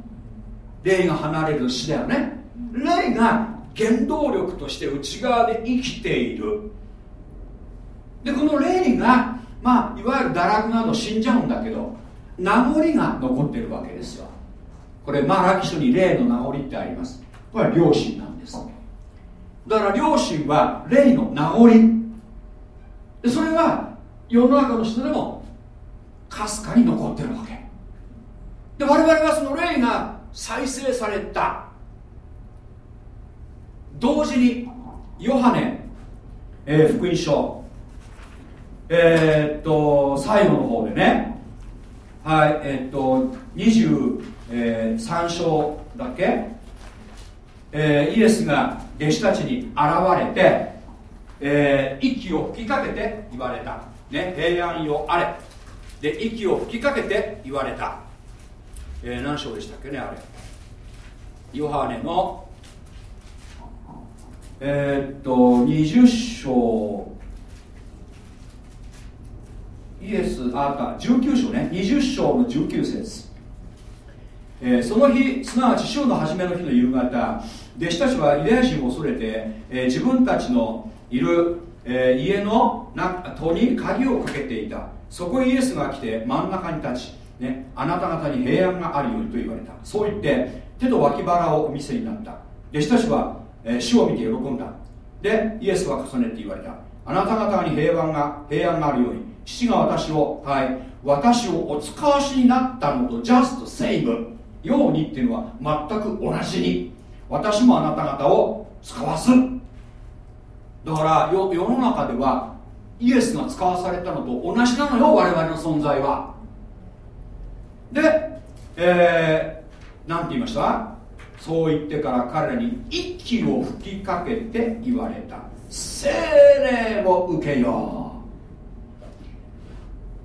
霊が離れる死だよね。霊が原動力として内側で生きている。でこの霊がまあいわゆる堕落など死んじゃうんだけど名残が残ってるわけですよ。これマラキ書に霊の名残ってあります。これは良心なんです。だから良心は霊の名残。でそれは世の中の人でもかすかに残ってるわけ。で我々はその霊が再生された。同時にヨハネ、えー、福音書えー、っと最後の方でねはいえ、っと23章だけ、えー、イエスが弟子たちに現れて、えー、息を吹きかけて言われた、ね、平安よあれ。で息を吹きかけて言われた、えー、何章でしたっけねあれ。ヨハネのえー、っと20章。イエスあった19章ね。20章の19節、えー、その日すなわち週の初めの日の夕方弟子たちはユダヤ人を恐れて、えー、自分たちのいる、えー、家の戸に鍵をかけていた。そこへイエスが来て真ん中に立ち、ね、あなた方に平安があるようにと言われた。そう言って手と脇腹をお見せになった。弟子たちはえ主を見て喜んだ。でイエスは重ねて言われた。あなた方に平安が平安があるように。父が私をはい私をお使わしになったのと just same ようにっていうのは全く同じに私もあなた方を使わす。だから世の中ではイエスが使わされたのと同じなのよ我々の存在は。で、えー、なんて言いました？そう言ってから彼らに息を吹きかけて言われた。精霊を受けよう。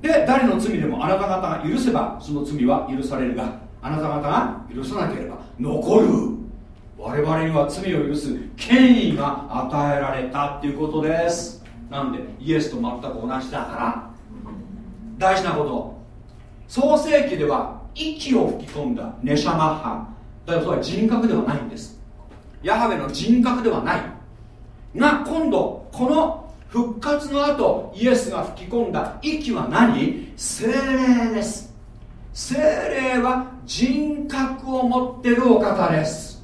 で誰の罪でもあなた方が許せばその罪は許されるがあなた方が許さなければ残る。我々には罪を許す権威が与えられたっていうことです。なんでイエスと全く同じだから。大事なこと。創世記では息を吹き込んだネシャマッハ。だからそれは人格ではないんです。ヤハウェの人格ではない。が今度この復活の後イエスが吹き込んだ息は何？精霊です。精霊は人格を持ってるお方です。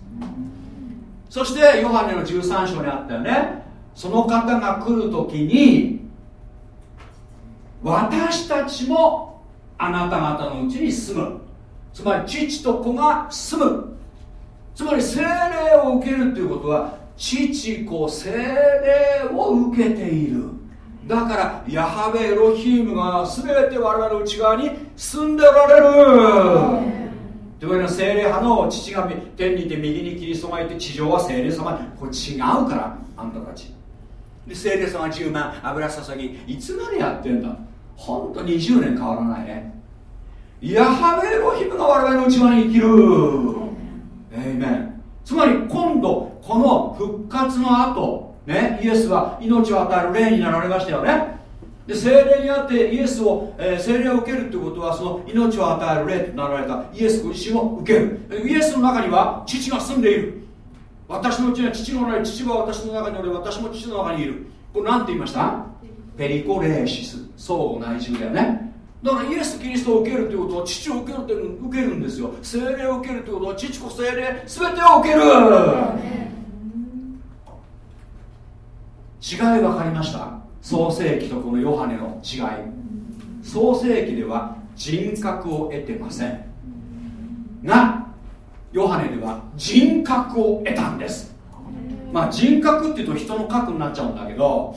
そしてヨハネの13章にあったよね。その方が来る時に私たちもあなた方のうちに住む。つまり父と子が住む。つまり精霊を受けるということは父子精霊を受けている。だからヤハベエロヒームが全て我々の内側に住んでおられる。というわけで精霊派の父が天にいて右にキリストがいて地上は精霊様これ違うからあんたたち。で精霊様10万油注ぎいつまでやってんだ？ほんと20年変わらないね。ヤハベエロヒムが我々の内側に生きる。エイメンつまり今度この復活の後ねイエスは命を与える霊になられましたよね。で精霊にあってイエスを、えー、精霊を受けるということはその命を与える霊となられた。イエスご自身を受ける。イエスの中には父が住んでいる。私のうちには父がおられ父は私の中におり私も父の中にいる。これ何て言いました？ペリコレーシス。相互内住だよね。だからイエス・キリストを受けるということは父を受けるという受けるんですよ。精霊を受けるということは父子精霊全てを受ける。違い分かりました。創世記とこのヨハネの違い。創世記では人格を得てません。がヨハネでは人格を得たんです。まあ人格っていうと人の格になっちゃうんだけど、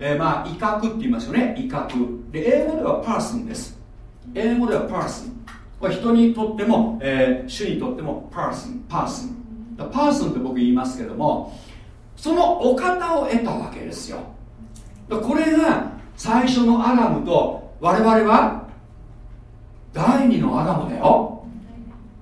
えー、まあ威嚇って言いますよね。威嚇。で英語ではパーソンです。英語ではパーソン。これ人にとっても、えー、主にとってもパーソン。パーソン。person って僕言いますけどもそのお方を得たわけですよ。これが最初のアダムと我々は第二のアダムだよ。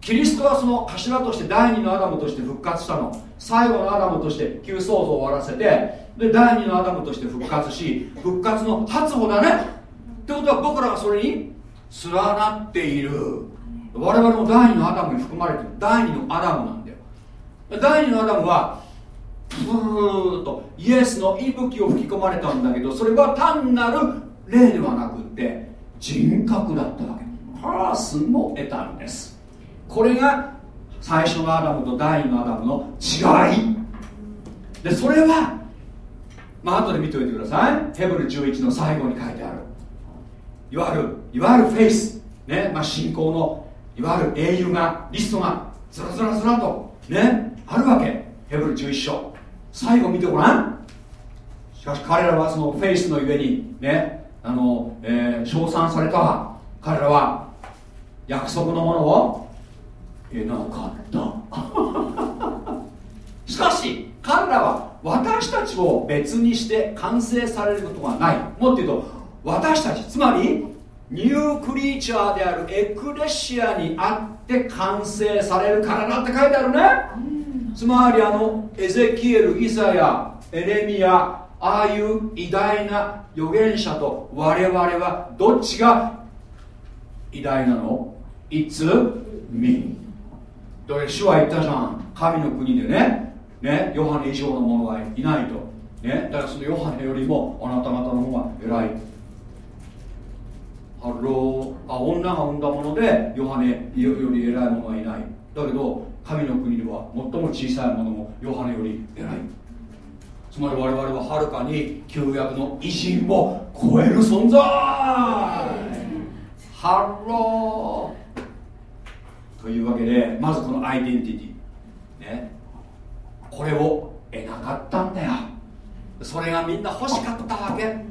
キリストはその頭として第二のアダムとして復活したの。最後のアダムとして旧創造を終わらせてで第二のアダムとして復活し復活の初穂だね。ってことは僕らがそれに連なっている。我々も第二のアダムに含まれてる。第二のアダムなんだよ。第二のアダムはブーッとイエスの息吹を吹き込まれたんだけどそれは単なる霊ではなくって人格だったわけ。 person を得たんです。これが最初のアダムと第二のアダムの違い。でそれはまあ後で見ておいてください。ヘブル11の最後に書いてある。いわゆるいわゆるフェイス、ねまあ、信仰のいわゆる英雄がリストがずらずらずらとねあるわけ。ヘブル11章。最後見てごらん。しかし彼らはそのフェイスのゆえにねあの、えー、称賛された。彼らは約束のものを得なかった。しかし彼らは私たちを別にして完成されることがない。もっと言うと私たちつまりニュークリーチャーであるエクレシアにあって完成されるからだって書いてあるね。つまりあのエゼキエルイザヤエレミアああいう偉大な預言者と我々はどっちが偉大なの ?It's me だから主は言ったじゃん。神の国でね。ね。ヨハネ以上の者はいないと。ね。だからそのヨハネよりもあなた方の方が偉い。 Hello。あ女が産んだものでヨハネより偉い者はいない。だけど神の国では最も小さいものもヨハネより偉い。つまり我々ははるかに旧約の偉人を超える存在。 Hello。というわけでまずこのアイデンティティ。ね。これを得なかったんだよ。それがみんな欲しかったわけ。ね。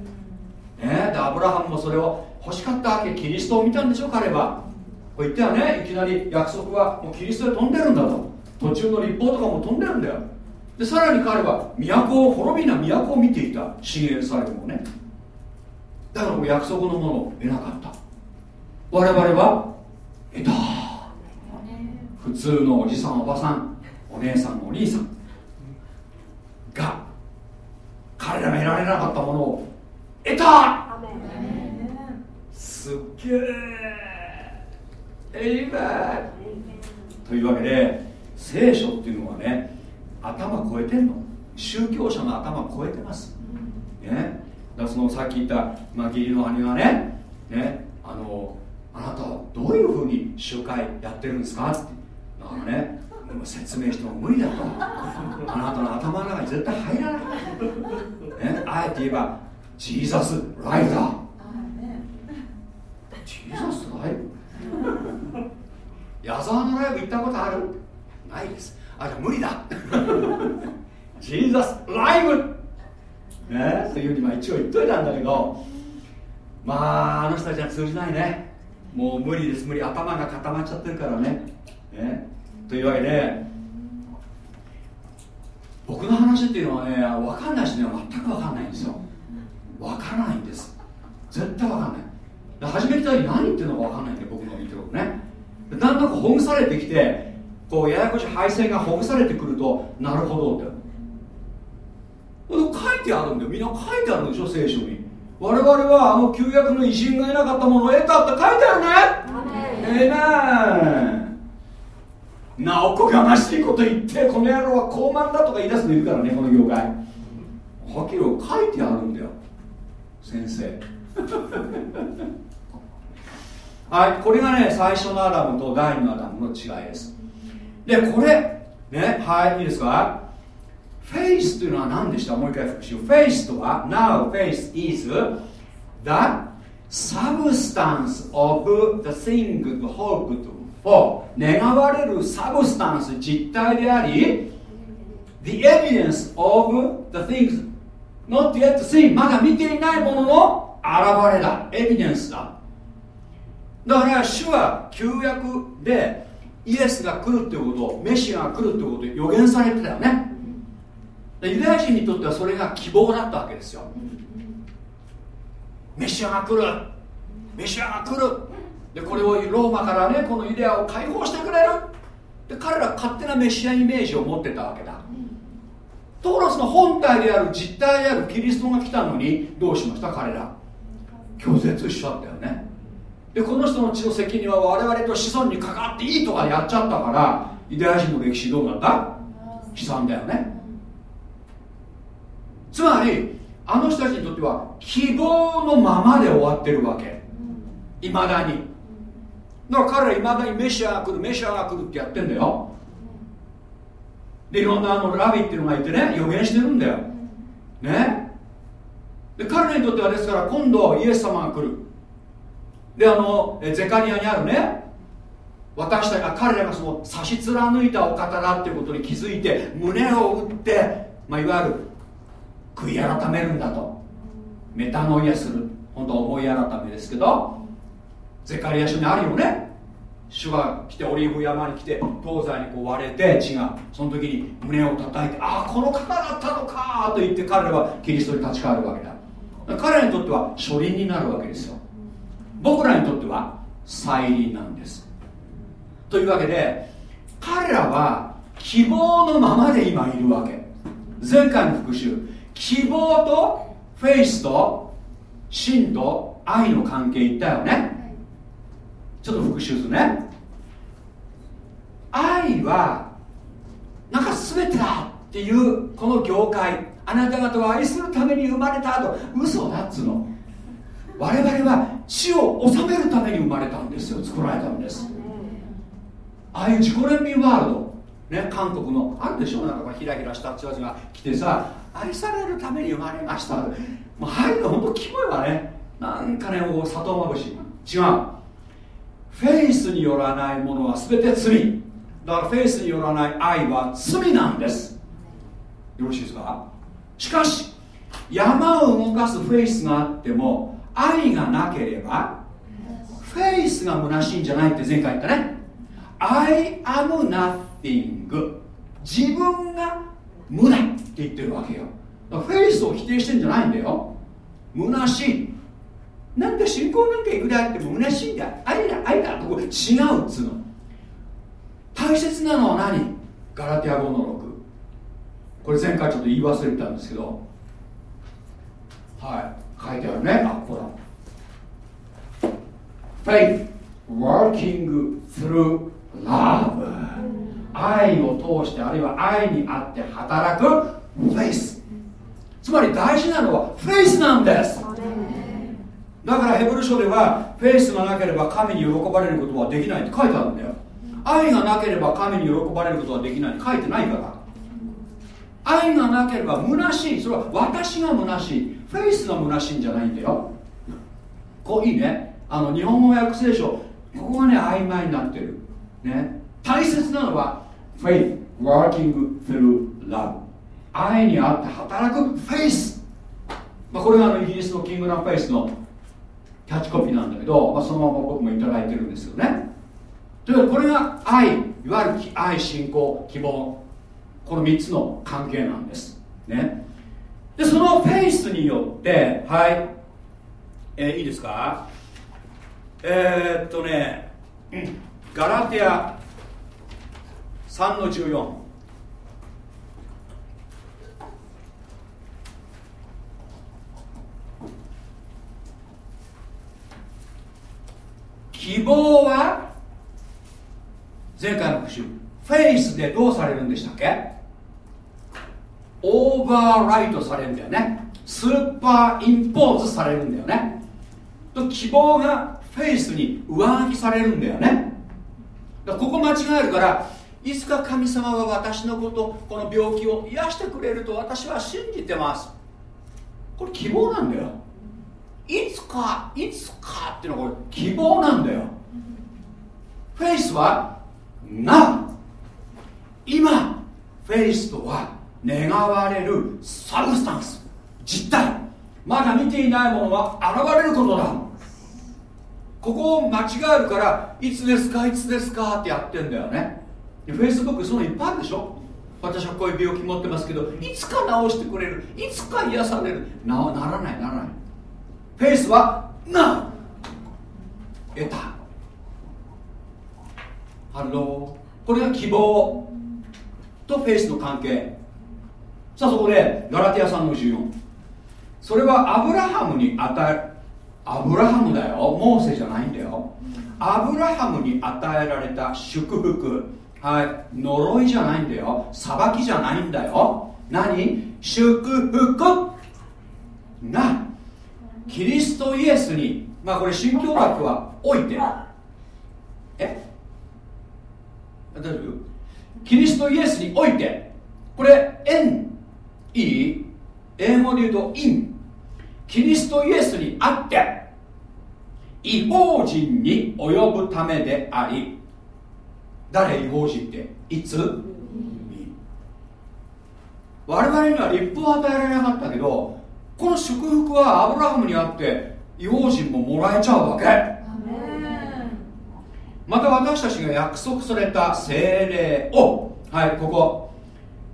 でアブラハムもそれを欲しかったわけ。キリストを見たんでしょ彼は。こう言ってはねいきなり。約束はもうキリストで飛んでるんだと。途中の立法とかも飛んでるんだよ。でさらに彼は都を滅びな都を見ていた。新エルサレムをね。だからもう約束のものを得なかった。我々は得た。普通のおじさんおばさんお姉さんお兄さんが彼らが得られなかったものを得た。すっげえエイバというわけで聖書っていうのはね頭超えてんの。宗教者の頭超えてます。ね。だそのさっき言った、まあ、義理の兄がねねあのあなたはどういうふうに集会やってるんですか？って。だからね説明しても無理だと。あなたの頭の中に絶対入らない、ね、あえて言えば Jesus Live だ Jesus Live 矢沢のライブ行ったことある？ないです。あじゃあ無理だ。 Jesus Liveね？というふうにまあ一応言っといたんだけど。まああの人たちは通じないね。もう無理です。無理。頭が固まっちゃってるからね。ね？というわけで僕の話っていうのはね分かんないしね。全く分かんないんですよ。分からないんです。絶対分かんない。始めた時何言ってるのか分かんないんで僕の言ってることね。だんだんほぐされてきてこうややこしい配線がほぐされてくるとなるほどって。書いてあるんだよ。みんな書いてあるでしょ聖書に。我々はあの旧約の偉人がいなかったものを得たって書いてあるね。ええななおこがましいこと言ってこの野郎は高慢だとか言い出すのいるからねこの業界。はっきり書いてあるんだよ先生。はいこれがね最初のアダムと第二のアダムの違いです。でこれねはいいいですか？フェイスというのは何でした？もう一回復習。フェイスとは Now faith is the substance of the thing hoped for 願われる substance 実体であり the evidence of the things not yet seen まだ見ていないものの現れだ。エビデンスだ。だから主は旧約でイエスが来るっていうことメシアが来るっていうことを予言されてたよね。ユダヤ人にとってはそれが希望だったわけですよ。メシアが来るメシアが来る。でこれをローマからねこのユダヤを解放してくれる。で彼ら勝手なメシアイメージを持ってたわけだ。ところがその本体である実体であるキリストが来たのにどうしました？彼ら。拒絶しちゃったよね。でこの人の血の責任は我々と子孫にかかっていいとかやっちゃったからユダヤ人の歴史どうなった悲惨だよね。つまりあの人たちにとっては希望のままで終わってるわけ。いまだに。だから彼らいまだにメシアが来るメシアが来るってやってんだよ。でいろんなあのラビっていうのがいてね予言してるんだよ。ね？で彼らにとってはですから今度イエス様が来る。であのゼカリアにあるね私たちが彼らがその差し貫いたお方だっていうことに気づいて胸を打って、まあ、いわゆる悔い改めるんだと。メタノイアする。本当は思い改めですけどゼカリア書にあるよね。主が来てオリーブ山に来て東西にこう割れて血がその時に胸を叩いてああこの方だったのかと言って彼らはキリストに立ち返るわけだ。彼らにとっては初輪になるわけですよ。僕らにとっては再臨なんです。というわけで彼らは希望のままで今いるわけ。前回の復習希望とフェイスと真と愛の関係言ったよね。ちょっと復習するね。愛はなんか全てだっていうこの業界。あなた方は愛するために生まれたと嘘だっつうの。我々は死を治めるために生まれたんですよ作られたんです。ああいう自己憐憫ワールドね、韓国のあるでしょなんかひらひらした人たちが来てさ愛されるために生まれました。もう入るの本当キモいわね。なんかねもう砂糖まぶし違う。フェイスによらないものは全て罪。だからフェイスによらない愛は罪なんです。よろしいですか？しかし山を動かすフェイスがあっても愛がなければフェイスが虚しいんじゃないって前回言ったね。I am nothing 自分が無だって言ってるわけよ。フェイスを否定してんじゃないんだよ。虚しい。なんで信仰なんかいくらあっても虚しいんだ。愛だ愛だとこ違うっつうの。大切なのは何？ガラティア5の6これ前回ちょっと言い忘れたんですけど。はい。書いてあるね。あここだ Faith working through love. 愛を通してあるいは愛にあって働くフェイス。つまり大事なのはフェイスなんです。だからヘブル書ではフェイスがなければ神に喜ばれることはできないって書いてあるんだよ。愛がなければ神に喜ばれることはできないって書いてないから。愛がなければ虚しい。それは私が虚しい。フェイスが虚しいんじゃないんだよ。こういいね。あの日本語訳聖書。ここがね曖昧になってる。ね。大切なのは faith working through love 愛にあって働く。フェイス、まあ、これがあのイギリスの Kingdom Faith のキャッチコピーなんだけど、まあ、そのまま僕も頂いてるんですよね。というこれが愛。いわゆる愛信仰希望。この3つの関係なんです。ね。でそのフェイスによってはい。えー、いいですか？えー、っとね、うん、ガラテア3の14希望は前回の復習。フェイスでどうされるんでしたっけ？ overwrite されるんだよね。 superimpose されるんだよね。と希望がフェイスに上書きされるんだよね。だここ間違えるからいつか神様は私のことこの病気を癒してくれると私は信じてます。これ希望なんだよ。いつかいつかっていうのはこれ希望なんだよ。フェイスはな。今フェイスとは願われるサブスタンス。実体まだ見ていないものは現れることだ。ここを間違えるからいつですかいつですかってやってんだよね。フェイスブックそのいっぱいあるでしょ。私はこういう病気持ってますけどいつか治してくれる。いつか癒される。なならないならない。 faith は now 得た。 Hello。これが希望とフェイスの関係。さあそこでガラティアさんの14それはアブラハムに与えアブラハムだよ。モーセじゃないんだよ。アブラハムに与えられた祝福。はい。呪いじゃないんだよ。裁きじゃないんだよ。何？祝福がキリストイエスに。まあこれ新教学は置いて。え？大丈夫？キリストイエスにおいて。これ縁いい？英語で言うと in キリストイエスにあって違法人に及ぶためであり誰違法人っていつ？我々には立法を与えられなかったけどこの祝福はアブラハムにあって違法人ももらえちゃうわけ。また私たちが約束された精霊をはいここ、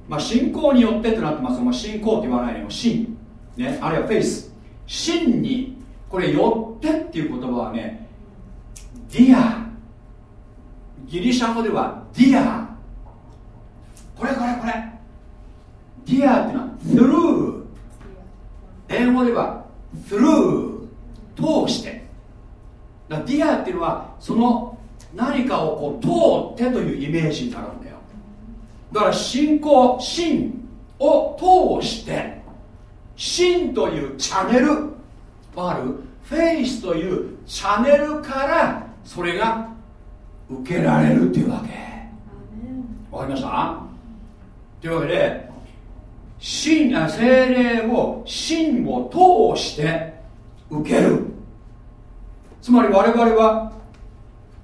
まあ、信仰によってとなってますが、まあ、信仰って言わないよ信、ね、あるいは faith。信にこれよってっていう言葉はね διά。ギリシャ語では διά。これこれこれ。διά っていうのは through 英語では through 通して。だ διά っていうのはその何かをこう通ってというイメージになるんだよ。だから信仰信を通して信というチャンネルある？フェイスというチャンネルからそれが受けられるっていうわけ。わかりました？というわけで神精霊を真を通して受ける。つまり我々は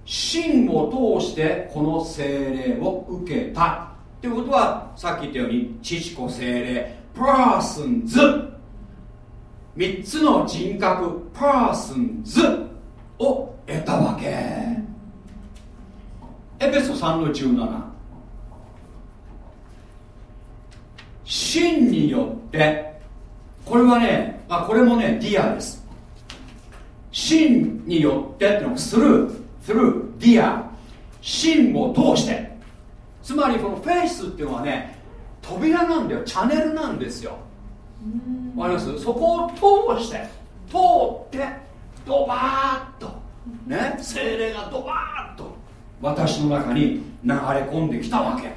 信を通してこの聖霊を受けたということはさっき言ったように父子聖霊 persons 3つの人格 persons を得たわけ。エペソ3の17信によってこれはねあこれもねδιά です。真によってってのスルースルーディア。真を通して。つまりこのフェイスっていうのはね扉なんだよ。チャンネルなんですよ。わかります？そこを通して通ってドバーッとね精霊がドバーッと私の中に流れ込んできたわけ。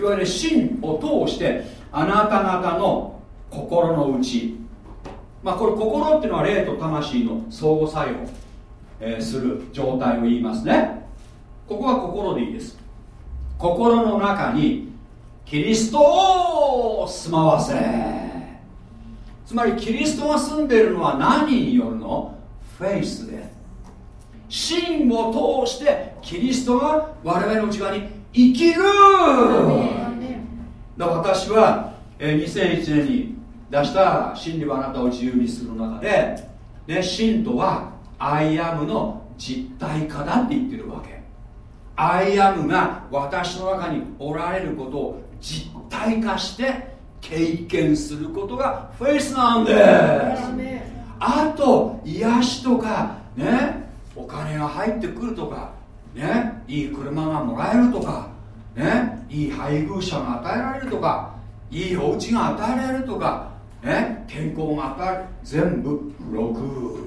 いわゆる真を通してあなた方の心の内。まあこれ心っていうのは霊と魂の相互作用、えー、する状態を言いますね。ここは心でいいです心の中にキリストを住まわせ。つまりキリストが住んでいるのは何によるの？フェイスで真を通してキリストが我々の内側に生きる。だ私は、えー、2001年に出した「真理はあなたを自由にする」中で、ね、信とは I AM の実体化だって言ってるわけ I AM が私の中におられることを実体化して経験することがフェイスなんです。あと癒しとかねお金が入ってくるとかねいい車がもらえるとかねいい配偶者が与えられるとかいいお家が与えられるとかね健康が与える全部付録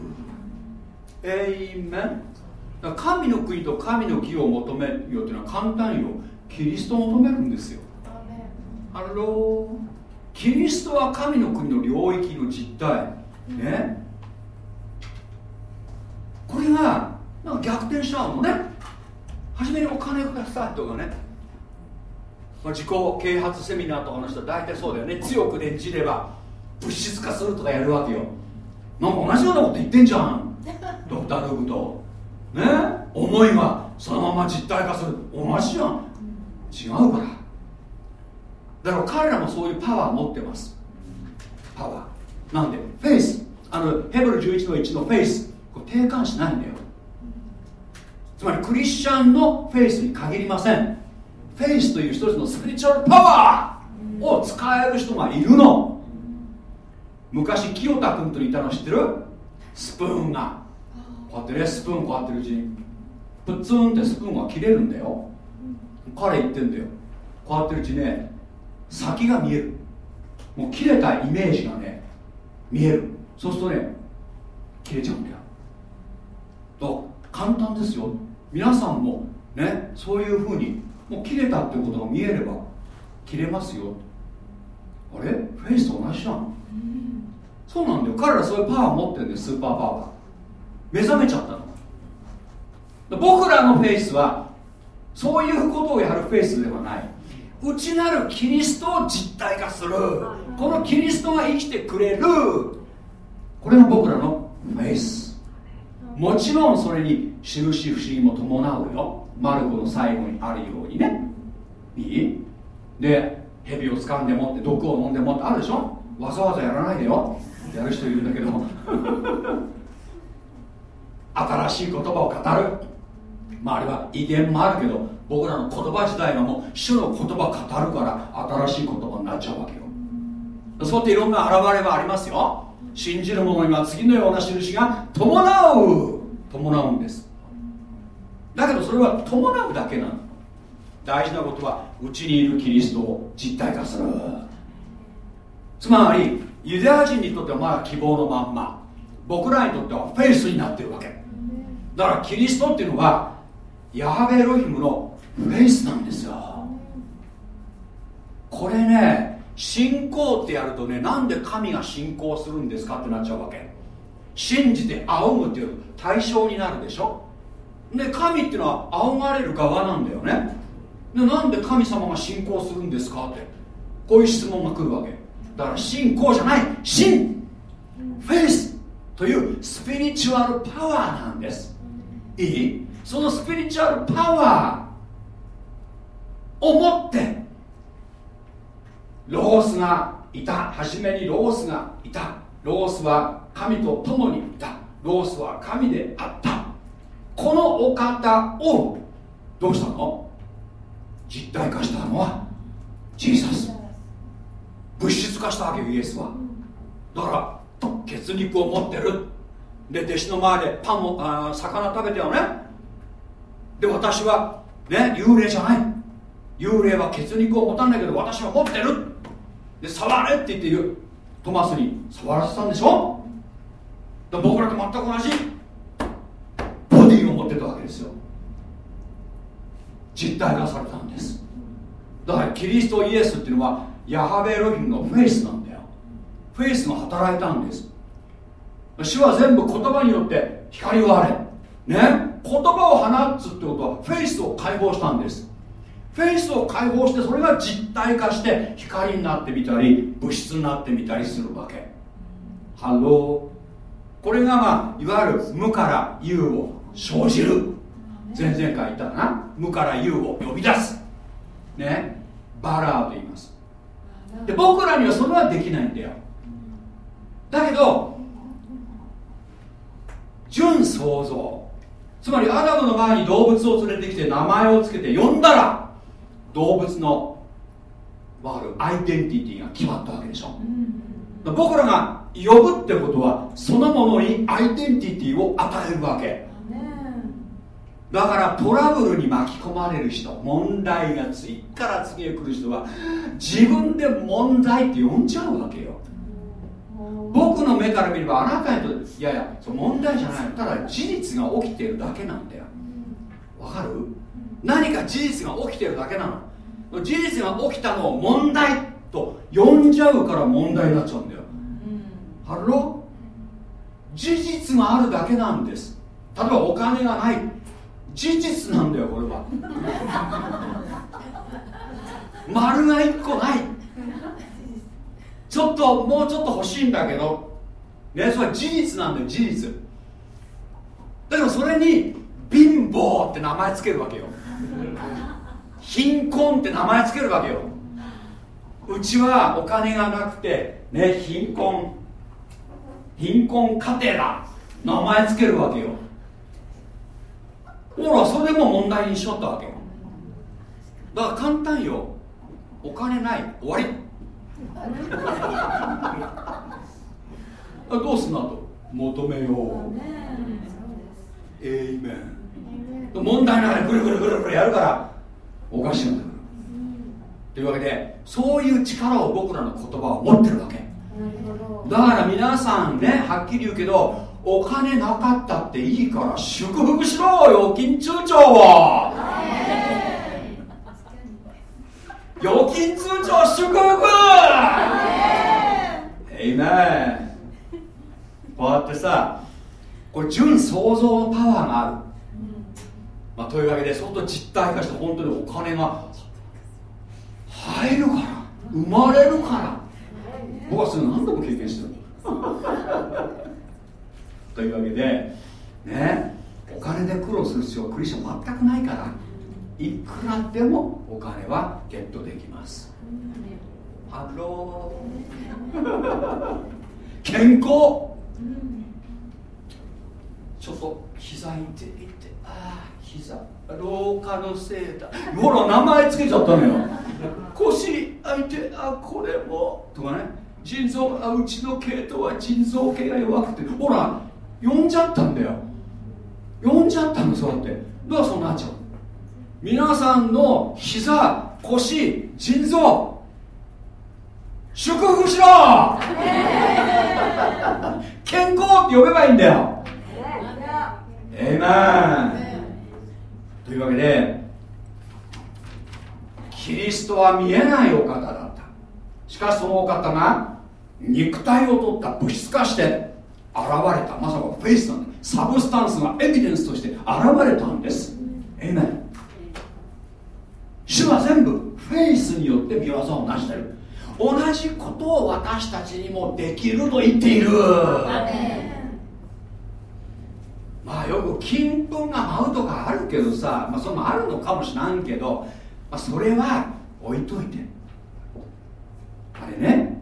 エイメンだから神の国と神の義を求めるよっていうのは簡単よ。キリストを求めるんですよ。ハローキリストは神の国の領域の実態。ね？これがなんか逆転しちゃうのね。初めにお金くださいとかね、まあ、自己啓発セミナーとかの人は大体そうだよね。強く念じれば物質化するとかやるわけよ。なんか同じようなこと言ってんじゃん。ドクター・ルークとね思いがそのまま実体化する。同じじゃん。違うから。だから彼らもそういうパワー持ってます。パワー。なんでフェイス。あのヘブル11の1の faith。これ定冠詞ないんだよ。つまりクリスチャンのフェイスに限りません。フェイスという一つのスピリチュアルパワーを使える人がいるの。昔清田君っていたの知ってる？スプーンが。こうやってねスプーンこうやってるうちにプッツンってスプーンが切れるんだよ。彼言ってんだよ。こうやってるうちね先が見える。もう切れたイメージがね見える。そうするとね切れちゃうんだよ。と簡単ですよ。皆さんもねそういうふうにもう切れたっていうことが見えれば切れますよ。あれ？フェイスと同じじゃん、そうなんだよ。彼らそういうパワー持ってるんですスーパーパワー目覚めちゃったの。僕らのフェイスはそういうことをやるフェイスではない。内なるキリストを実体化する。このキリストが生きてくれる。これが僕らのフェイス。もちろんそれに印不思議も伴うよ。マルコの最後にあるようにね。いい？で蛇を掴んでもって毒を飲んでもってあるでしょ？わざわざやらないでよ。やる人いるんだけど新しい言葉を語る。まああれは威厳もあるけど僕らの言葉自体がもう主の言葉語るから新しい言葉になっちゃうわけよ。そうやっていろんな現れはありますよ。信じる者には次のような印が伴う。伴うんです。だけどそれは伴うだけなの。大事なことはうちにいるキリストを実体化する。つまりユダヤ人にとってはまだ希望のまんま。僕らにとってはフェイスになってるわけ。だからキリストっていうのはヤハベエロヒムのフェイスなんですよ。これね信仰ってやるとねなんで神が信仰するんですかってなっちゃうわけ。信じて仰ぐっていう対象になるでしょ。で神っていうのは仰がれる側なんだよね。でなんで神様が信仰するんですかってこういう質問が来るわけ。だから信仰じゃない信フェイスというスピリチュアルパワーなんです。いい？そのスピリチュアルパワーを持ってロースがいた。初めにロースがいた。ロースは神と共にいた。ロースは神であった。このお方をどうしたの？実体化したのはジーザス。物質化したわけよイエスは。だから血肉を持ってるで弟子の前でパンをあ魚食べてよね。で私はね幽霊じゃない。幽霊は血肉を持たないけど私は持ってる。で触れって言って言う。トマスに触らせたんでしょ。だ僕らと全く同じ。ボディを持ってたわけですよ。実体化されたんです。だからキリストイエスっていうのはヤハウェエロヒムの faith なんだよ。 faith が働いたんです。主は全部言葉によって光をあれね。言葉を放つってことは faith を解放したんです。 faith を解放してそれが実体化して光になってみたり物質になってみたりするわけ。ハローこれがまあいわゆる無から有を生じる。前々回言ったかな？無から有を呼び出す。ね。בָּרָא と言います。で僕らにはそれはできないんだよ。だけど準創造。つまりアダムの前に動物を連れてきて名前を付けて呼んだら動物のわかるアイデンティティが決まったわけでしょ、うん、僕らが呼ぶってことはそのものにアイデンティティを与えるわけ。だからトラブルに巻き込まれる人問題が次から次へ来る人は自分で問題って呼んじゃうわけよ僕の目から見ればあなたにとっていや。いやそ問題じゃない。ただ事実が起きてるだけなんだよ。わかる？何か事実が起きてるだけなの。事実が起きたのを問題と呼んじゃうから問題になっちゃうんだよ、ハロ事実があるだけなんです。例えばお金がない。事実なんだよこれは。丸が1個ないちょっともうちょっと欲しいんだけど。ねそれは事実なんだよ事実。だけどそれに貧乏って名前つけるわけよ。貧困って名前つけるわけよ。うちはお金がなくてね貧困。貧困家庭だ。名前つけるわけよ。ほらそれでも問題にしちゃったわけよ。だから簡単よ。お金ない。終わり。どうすんのと。求めよう。エイメン。問題ならぐるぐるぐるぐるやるからおかしいんだというわけでそういう力を僕らの言葉は持ってるわけ。だから皆さんねはっきり言うけどお金なかったっていいから祝福しろ預金通帳を預金通帳祝福えいめこうやってさこれ純創造のパワーがある、まあ、というわけで相当実体化して本当にお金が入るから生まれるから。僕はそれ何度も経験してるというわけでねお金で苦労する必要はクリスチャン全くないから。いくらでもお金はゲットできます。Hello。健康。ちょっと膝痛いてああ膝。老化のせいだ。ほら名前つけちゃったのよ。腰痛いてあこれも。とかね。腎臓あうちの系統は腎臓系が弱くて。ほら呼んじゃったんだよ。呼んじゃったのそうやって。だからそうなっちゃう皆さんの膝腰腎臓祝福しろ! 健康って呼べばいいんだよ! Amen、というわけでキリストは見えないお方だった。しかしそのお方が肉体を取った物質化して現れた。まさかフェイスなんだサブスタンスがエビデンスとして現れたんです。えいめ主は全部フェイスによって見業を成してる。同じことを私たちにもできると言っている。まあよく金粉が舞うとかあるけどさ、まあ、それもあるのかもしらんけど、まあ、それは置いといて。あれね。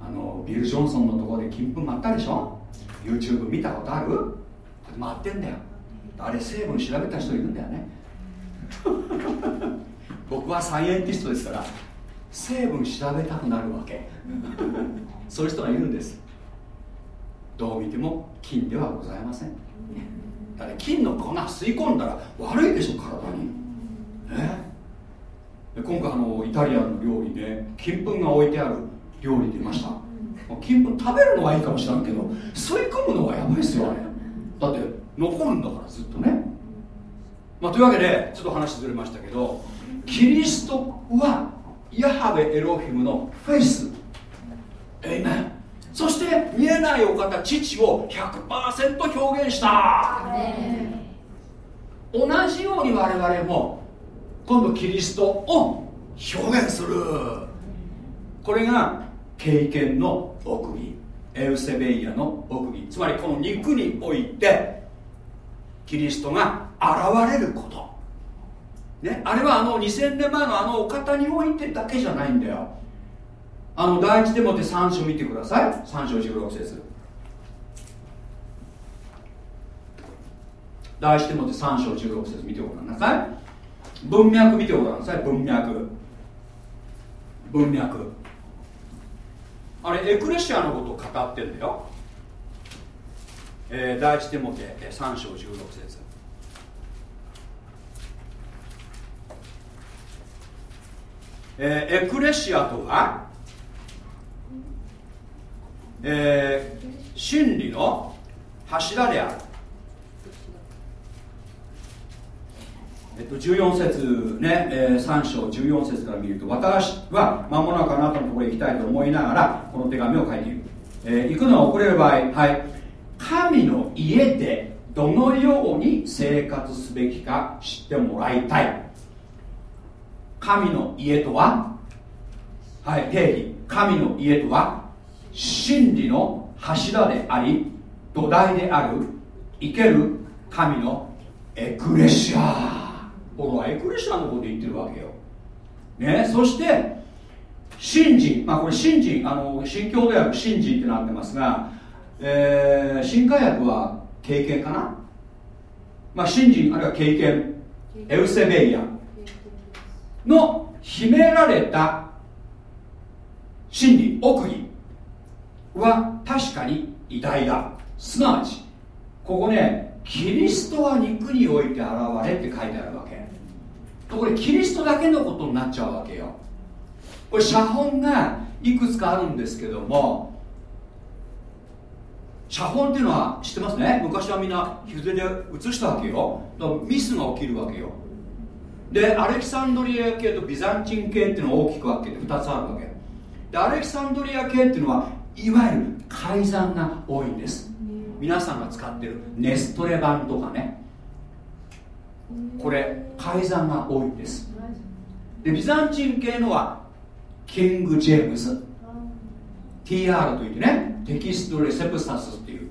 あのビル・ジョンソンのところで金粉舞ったでしょ？YouTube 見たことある？舞ってんだよ。あれ成分調べた人いるんだよね 僕はサイエンティストですから成分調べたくなるわけ。そういう人がいるんです。どう見ても金ではございません。だって金の粉吸い込んだら悪いでしょ体に。ね今回あのイタリアンの料理で金粉が置いてある料理出ました。金粉食べるのはいいかもしれんけど吸い込むのはやばいですよあれ。だって残るんだからずっとね。まあ、というわけでちょっと話ずれましたけどキリストはヤハベエロヒムのフェイス。エイメンそして見えないお方父を100%表現した。同じように我々も今度キリストを表現する。これが経験の奥義。エウセベイヤの奥義。つまりこの肉においてキリストが現れること。ね、あれはあの2000年前のあのお方においてだけじゃないんだよ。あの第一でもって3章見てください。3章16節。第一でもって3章16節。見てごらんなさい。文脈見てごらんなさい。文脈。文脈。あれエクレシアのことを語ってんだよ、えー、第一手もって3章16節。えー、エクレシアとはえー、真理の柱である。えっと、14節ね、えー、3章14節から見ると私は間もなくあなたのところへ行きたいと思いながらこの手紙を書いている、えー、行くのは遅れる場合はい。神の家でどのように生活すべきか知ってもらいたい。神の家とは？はい定義。神の家とは？真理の柱であり土台である生ける神のエクレシア。このエクレシアのこと言ってるわけよ、ね、そして信心、まあ、これ信心あの新教である信心ってなってますが、えー、新科学は経験かな、まあ、信心あるいは経験。エウセベイアの秘められた真理奥義は確かに偉大だ。すなわちここねキリストは肉において現れって書いてあるわけ。とこれキリストだけのことになっちゃうわけよ。これ写本がいくつかあるんですけども写本っていうのは知ってますね？昔はみんな筆で写したわけよ。だからミスが起きるわけよ。でアレキサンドリア系とビザンチン系っていうのを大きく分けて2つあるわけ。でアレキサンドリア系っていうのはいわゆる改ざんが多いんです。皆さんが使ってるネストレ版とかね。これ改ざんが多いんです。でビザンチン系のはキング・ジェームズ。TR といってねテキスト・レセプサスっていう。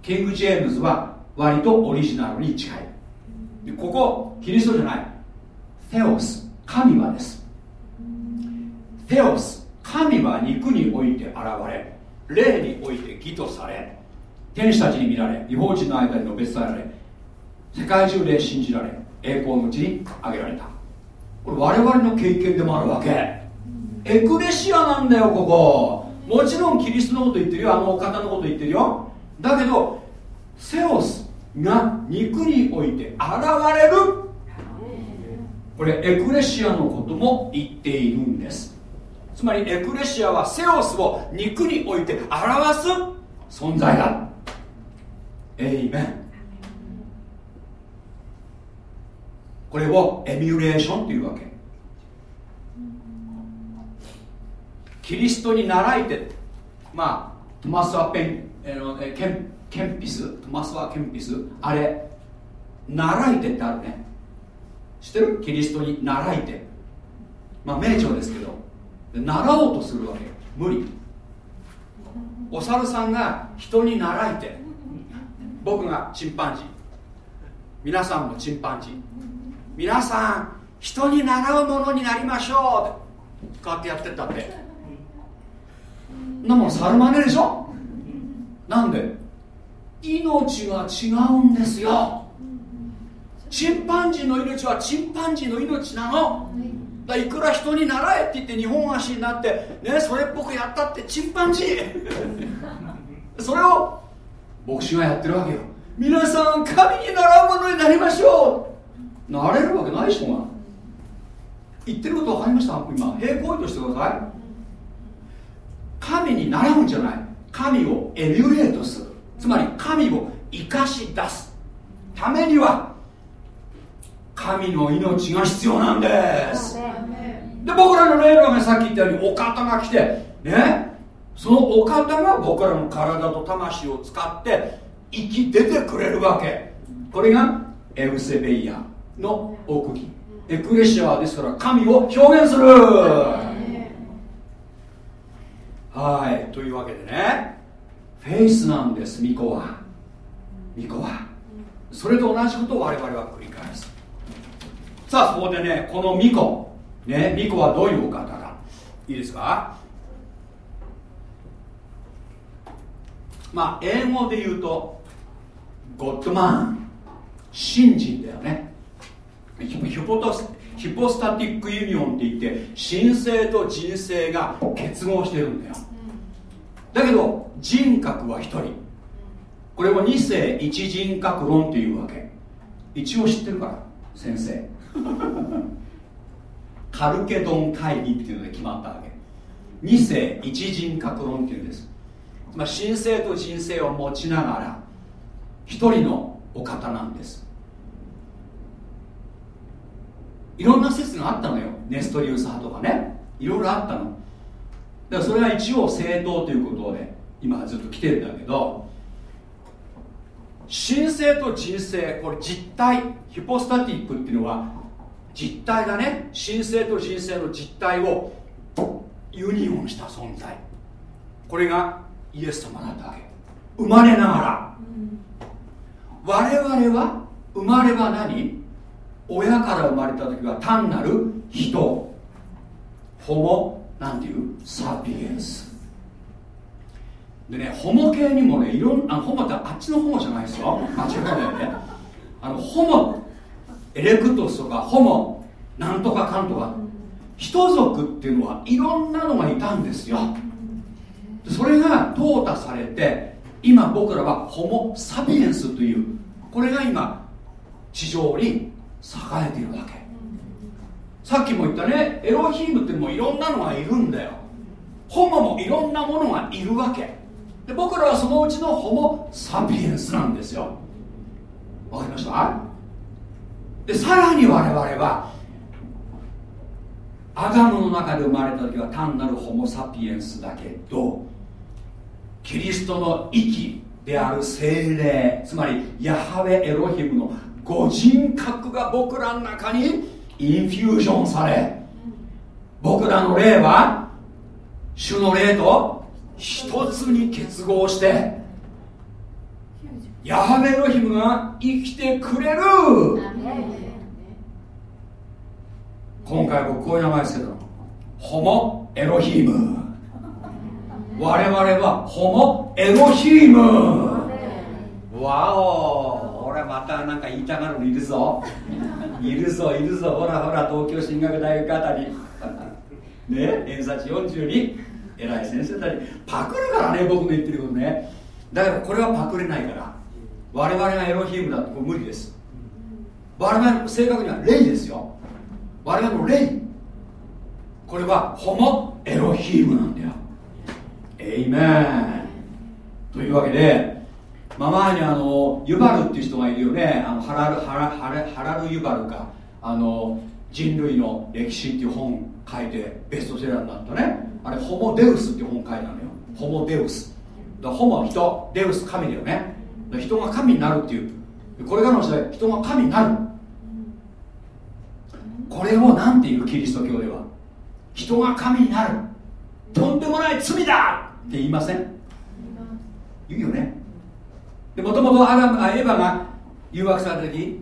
キング・ジェームズは割とオリジナルに近い。でここキリストじゃない。テオス神はです。テオス神は肉において現れ霊において義とされ天使たちに見られ違法人の間に述べ伝えられ世界中で信じられ栄光のうちに挙げられた。これ我々の経験でもあるわけ。エクレシアなんだよここ。もちろんキリストのこと言ってるよ。あのお方のこと言ってるよ。だけどセオスが肉において現れるこれエクレシアのことも言っているんです。つまりエクレシアはセオスを肉において表す存在だ。エイメン。これをエミュレーションというわけ。キリストに習いてまあトマス・はペンえー、ケンケンピストマス・はケンピスあれ習いてってあるね。知ってるキリストに習いて。まあ名著ですけど。習おうとするわけ無理。お猿さんが人に習いて。僕がチンパンジー。皆さんもチンパンジー。皆さん人に習うものになりましょう。ってこうやってやってったって。なもん猿真似でしょ？なんで？命が違うんですよ。チンパンジーの命はチンパンジーの命なの。だいくら人に習えって言って日本足になってねそれっぽくやったってチンパンジー。それを牧師がやってるわけよ。皆さん神に習うものになりましょう。なれるわけない人が言ってること分かりました？今。平行としてください。神に習うんじゃない。神をエミュレートする。つまり神を生かし出す。ためには神の命が必要なんです。で僕らの霊のがさっき言ったようにお方が来てね？そのお方が僕らの体と魂を使って生き出てくれるわけ。これがエウセベイヤの奥義。エクレシアですから神を表現する。はい。というわけでね。フェイスなんです巫女は。巫女は。それと同じことを我々は繰り返すさあそこでねこの巫女。ね巫女はどういうお方かいいですか？まあ英語で言うとゴッドマン。信心だよね。ヒポトスヒポスタティックユニオンって言って神性と人性が結合してるんだよ。だけど人格は一人。これも二世一人格論っていうわけ。一応知ってるから先生。カルケドン会議っていうので決まったわけ。二世一人格論っていうんです。つまあ、神聖と人生を持ちながら一人のお方なんです。いろんな説があったのよ。ネストリウス派とかね。いろいろあったの。だからそれが一応正当ということで今ずっと来てるんだけど神聖と人生これ実体ヒポスタティックっていうのは実体がね神聖と人生の実体をユニオンした存在。これがイエス様だったわけ。生まれながら、我々は生まれは何？親から生まれた時は単なる人。ホモ。なんていう？サピエンス。でねホモ系にもねいろんあホモってあっちのホモじゃないですよ。間違いないよね。あのホモエレクトスとかホモなんとかかんとか人族っていうのはいろんなのがいたんですよ。それが淘汰されて今僕らはホモ・サピエンスというこれが今地上に栄えているわけ。さっきも言ったねエロヒームっていういろんなのがいるんだよ。ホモもいろんなものがいるわけ。で僕らはそのうちのホモ・サピエンスなんですよ。わかりました？でさらに我々はアダムの中で生まれた時は単なるホモ・サピエンスだけどキリストの息である精霊つまりヤハウェエロヒムのご人格が僕らの中にインフュージョンされ僕らの霊は主の霊と一つに結合してヤハウェエロヒムが生きてくれる今回僕こういう名前ですけどホモ・エロヒーム。我々はホモ・エロヒーム。わお俺またなんか言いたがるのいるぞ。いるぞいるぞ。ほらほら東京進学大学あたり。ね偏差値42偉い先生たち。パクるからね僕の言ってることね。だからこれはパクれないから。我々がエロヒームだと無理です。我々正確には霊ですよ。我々の霊。これはホモ・エロヒームなんだよ。エイメン。というわけで、まあ、前にあのユバルっていう人がいるよね。あのハラルハラハラハラルユバルか。あの人類の歴史っていう本書いてベストセラーになったね。あれホモデウスっていう本書いたのよ。ホモデウス。だホモは人。デウス神だよね。人が神になるっていう。これからの時代人が神になる。これを何ていうキリスト教では？人が神になる。とんでもない罪だ！って言いません？言うよね。でもともとエヴァが誘惑された時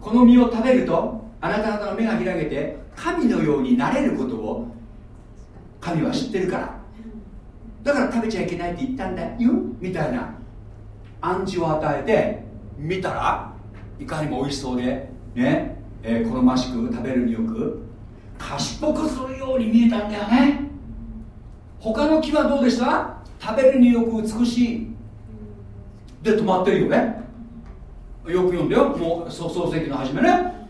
この実を食べるとあなた方の目が開けて神のようになれることを神は知ってるから。だから食べちゃいけないって言ったんだよみたいな。暗示を与えて見たらいかにも美味しそうでね。えー、好ましく食べるによく賢くするように見えたんだよね。他の木はどうでした？食べるによく美しい。で止まってるよね。よく読んだよ。もう創世紀の初めね。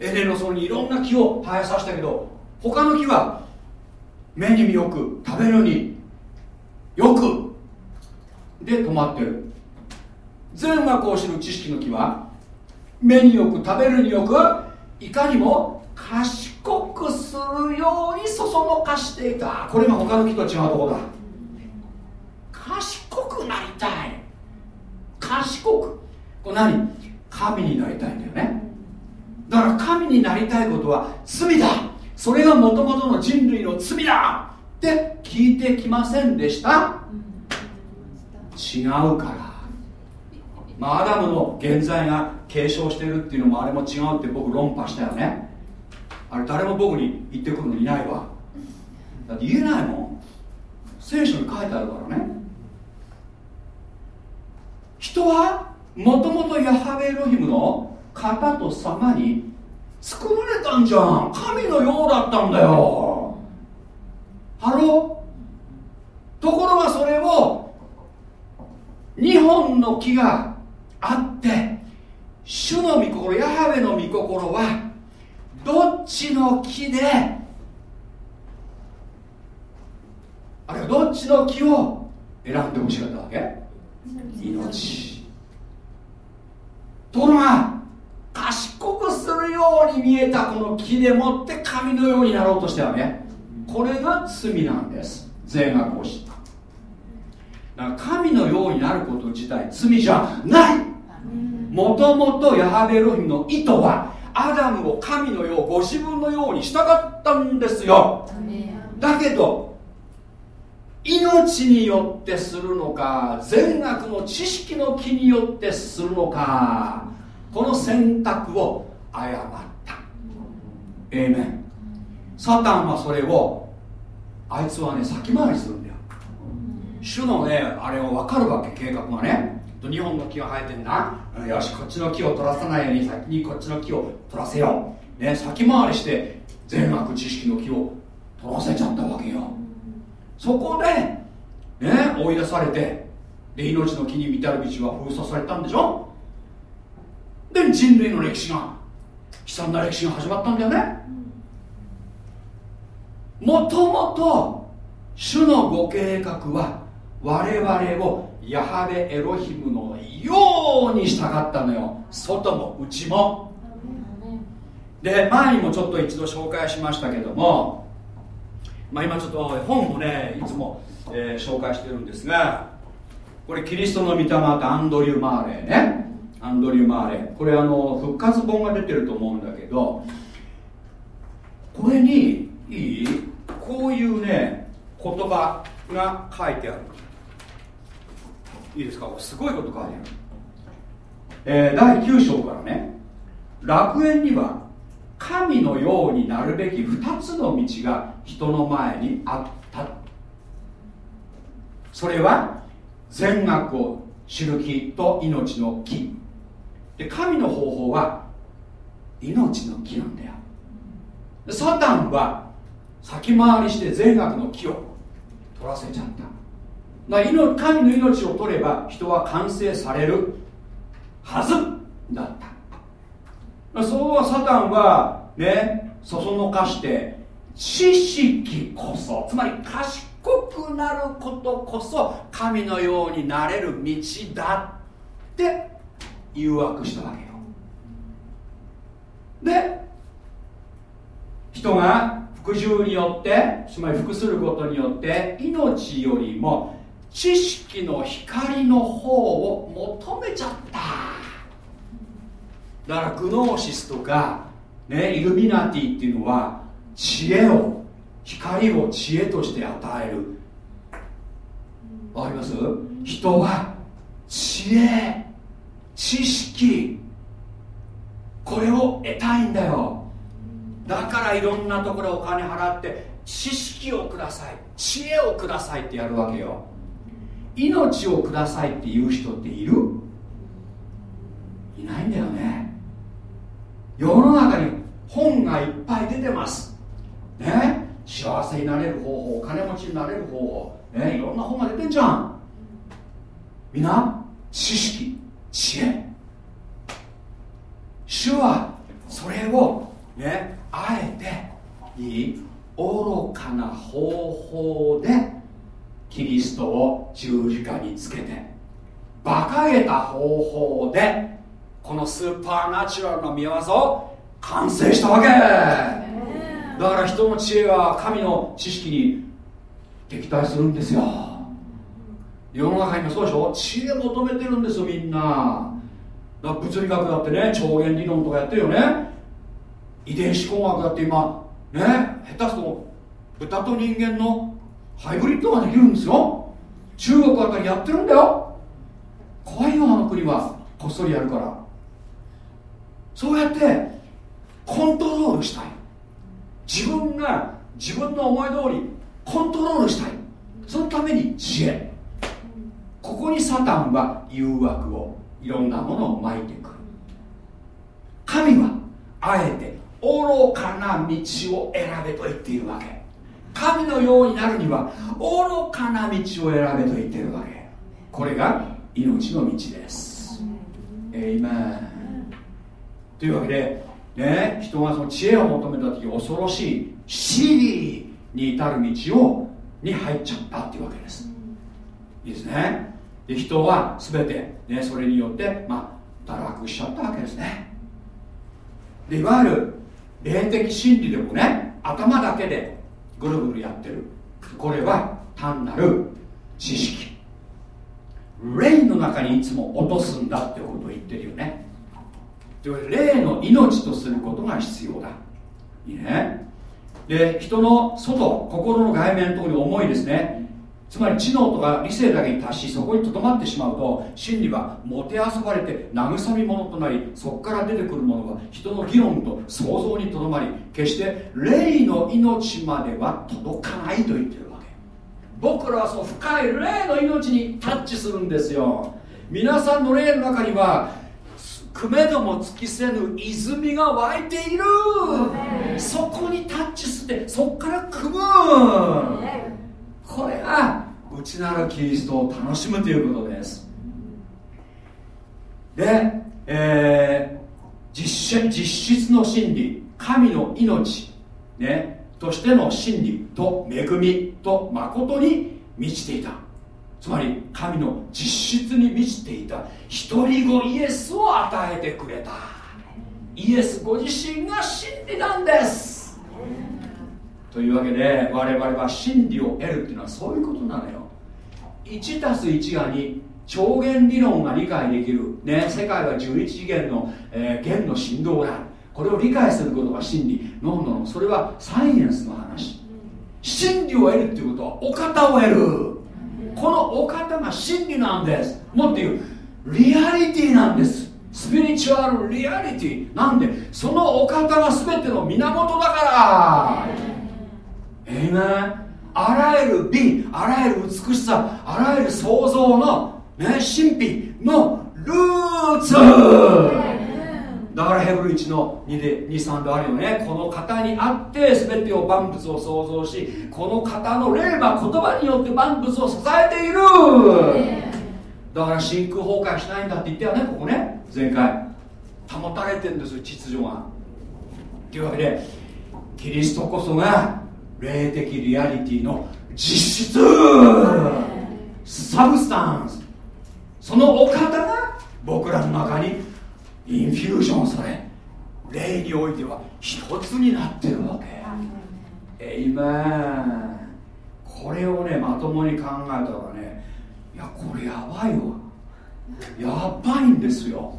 エレンの園にいろんな木を生えさせたけど他の木は目に見よく食べるによく。で止まってる。全学を知る知識の木は目によく食べるによくいかにも賢くするようにそそのかしていた。これが他の木と違うところだ。賢くなりたい。賢く。これ何？神になりたいんだよね。だから神になりたいことは罪だ。それがもともとの人類の罪だ。って聞いてきませんでした。違うからまあ、アダムの現在が継承してるっていうのもあれも違うって僕論破したよね。あれ誰も僕に言ってくるのいないわ。だって言えないもん。聖書に書いてあるからね。人はもともとヤハベエロヒムの方と様に作られたんじゃん。神のようだったんだよ。Hello。ところがそれを2本の木があって主の御心ヤハウェの御心はどっちの木であるいはどっちの木を選んでほしかったわけ？命。ところが賢くするように見えたこの木でもって神のようになろうとしてはねこれが罪なんです。善悪を知った。だから神のようになること自体罪じゃないもともとヤハベロヒムの意図はアダムを神のようご自分のようにしたかったんですよ。だけど命によってするのか善悪の知識の木によってするのかこの選択を誤った。ええメンサタンはそれをあいつはね先回りするんだよ。主のねあれを分かるわけ計画がね日本の木が生えてんな。よしこっちの木を取らさないように先にこっちの木を取らせよう、ね、先回りして善悪知識の木を取らせちゃったわけよ。そこで、ね、追い出されてで命の木に至る道は封鎖されたんでしょ？で人類の歴史が悲惨な歴史が始まったんだよね。もともと主のご計画は我々をヤハベエロヒムのようにしたかったのよ。外も内も。で前にもちょっと一度紹介しましたけども、まあ、今ちょっと本もねいつも、えー、紹介してるんですがこれキリストの御霊とアンドリュー・マーレーね。アンドリュー・マーレー。これあの復活本が出てると思うんだけどこれにいいこういうね言葉が書いてあるいいですか？すごいこと書いてある、えー、第9章からね。楽園には神のようになるべき2つの道が人の前にあった。それは善悪を知る木と命の木。で神の方法は命の木なんだよ。サタンは先回りして善悪の木を取らせちゃった。だ神の命を取れば人は完成されるはずだった。そうはサタンはねそそのかして知識こそつまり賢くなることこそ神のようになれる道だって誘惑したわけよ。で人が服従によってつまり服することによって命よりも知識の光の方を求めちゃった。だからグノーシスとか、ね、イルミナティっていうのは知恵を光を知恵として与える。わかります？人は知恵知識。これを得たいんだよ。だからいろんなところお金払って知識をください。知恵をくださいってやるわけよ。命をくださいって言う人っている？いないんだよね。世の中に本がいっぱい出てます。ね？幸せになれる方法金持ちになれる方法。ね？いろんな本が出てんじゃん。みんな知識知恵。主はそれをね？あえていい愚かな方法でキリストを十字架につけて馬鹿げた方法でこのスーパーナチュラルな見業を完成したわけ。だから人の知恵は神の知識に敵対するんですよ。世の中にもそうでしょ？知恵求めてるんですよみんな。だ物理学だってね超弦理論とかやってるよね。遺伝子工学だって今ね下手すと豚と人間のハイブリッドができるんですよ。中国あたりやってるんだよ。怖いよあの国は。こっそりやるから。そうやってコントロールしたい。自分が自分の思い通りコントロールしたい。そのために知恵ここにサタンは誘惑をいろんなものをまいてくる。神はあえて愚かな道を選べと言っているわけ。神のようになるには愚かな道を選べと言っているわけ。これが命の道です。エイメンというわけでね人がその知恵を求めた時恐ろしい死に至る道をに入っちゃったっていうわけです。いいですね。で人は全て、ね、それによってまあ堕落しちゃったわけですね。でいわゆる霊的真理でもね頭だけでぐるぐるやってる。これは単なる知識。霊の中にいつも落とすんだってことを言ってるよね。霊の命とすることが必要だ。いいね。で人の外心の外面のところに重いですね。つまり知能とか理性だけに達しそこにとどまってしまうと真理はもてあそばれて慰み者となりそこから出てくるものは人の議論と想像にとどまり決して霊の命までは届かないと言ってるわけ。僕らはその深い霊の命にタッチするんですよ。皆さんの霊の中にはくめども尽きせぬ泉が湧いている。そこにタッチしてそこから汲む。これが内なるキリストを楽しむということです。で、えー、実実質の真理神の命、ね、としての真理と恵みと誠に満ちていた。つまり神の実質に満ちていた。一人子イエスを与えてくれた。イエスご自身が真理なんです。というわけで我々は真理を得るっていうのはそういうことなのよ。1たす1が2超弦理論が理解できる、ね、世界は11次元の、えー、弦の振動があるこれを理解することが真理。ノンノンそれはサイエンスの話。真理を得るっていうことはお方を得る。このお方が真理なんです。もっと言う。リアリティなんです。スピリチュアルリアリティなんで。そのお方が全ての源だから。えいめあらゆる美あらゆる美しさあらゆる創造の、ね、神秘のルーツ。だからヘブル1の2で23であるよね。この方にあって全てを万物を創造しこの方の霊は言葉によって万物を支えている。だから真空崩壊しないんだって言ったよねここね。前回。保たれてるんですよ秩序が。というわけでキリストこそが霊的リアリティの実質。サブスタンス。そのお方が僕らの中にインフュージョンされ霊においては一つになってるわけ。えいめこれをねまともに考えたらねいやこれやばいわ。やばいんですよ。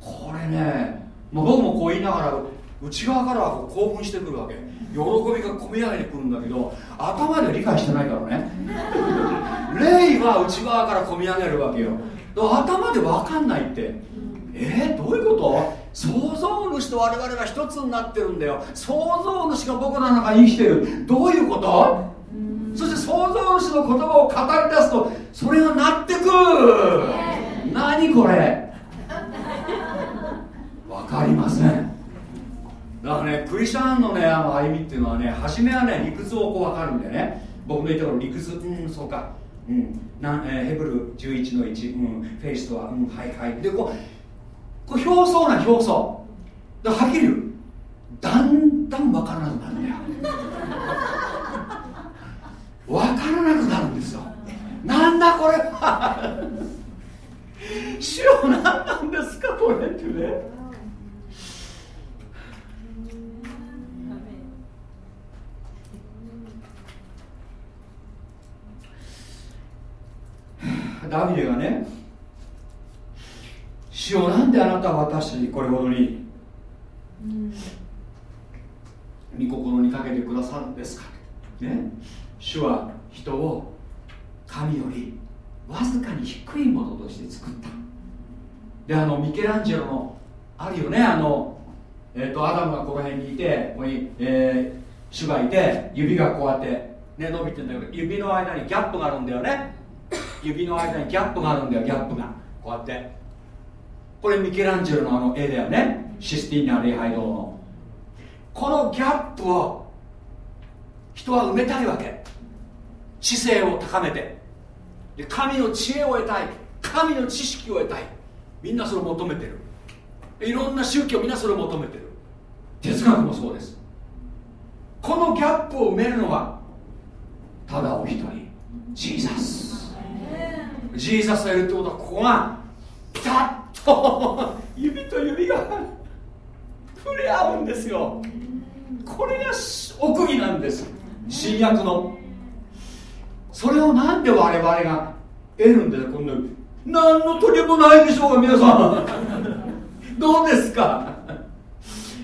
これねもう僕もこう言いながら内側からは興奮してくるわけ。喜びが込み上げてくるんだけど頭で理解してないからね。霊は内側から込み上げるわけよ。頭で分かんないってえー、どういうこと？創造主と我々が一つになってるんだよ。創造主が僕の中に生きてる。どういうこと？そして創造主の言葉を語り出すとそれがなってく何これ？分かりませんだからねクリスチャンのねあの歩みっていうのはね初めはね理屈をこう分かるんでね。僕の言ったの理屈。うんそうか。うん。な、えー、ヘブル11の1、うん、フェイスとは。うんはいはい。でこうこう表層な表層。だはっきり言う。だんだん分からなくなるんだよ。分からなくなるんですよ。なんだこれ。は 主よ何なんですかこれってね。ダビデがね主よなんであなたは私にこれほどに御心にかけてくださるんですか？ね主は人を神よりわずかに低いものとして作った。であのミケランジェロのあるよね。あの、えーと、アダムがこの辺にいてここに、えー、主がいて指がこうやって、ね、伸びてんだけど指の間にギャップがあるんだよね指の間にギャップがあるんだよギャップが。こうやって。これミケランジェロのあの絵だよね。システィーナ礼拝堂の。このギャップを人は埋めたいわけ。知性を高めて。で神の知恵を得たい。神の知識を得たい。みんなそれを求めてる。いろんな宗教みんなそれを求めてる。哲学もそうです。このギャップを埋めるのはただお一人 Jesus。Jesus がいるってことはここがピタッと指と指が触れ合うんですよ。これが奥義なんです。新約の。それをなんで我々が得るんだよこんな何の取りもないでしょうか皆さん。どうですか？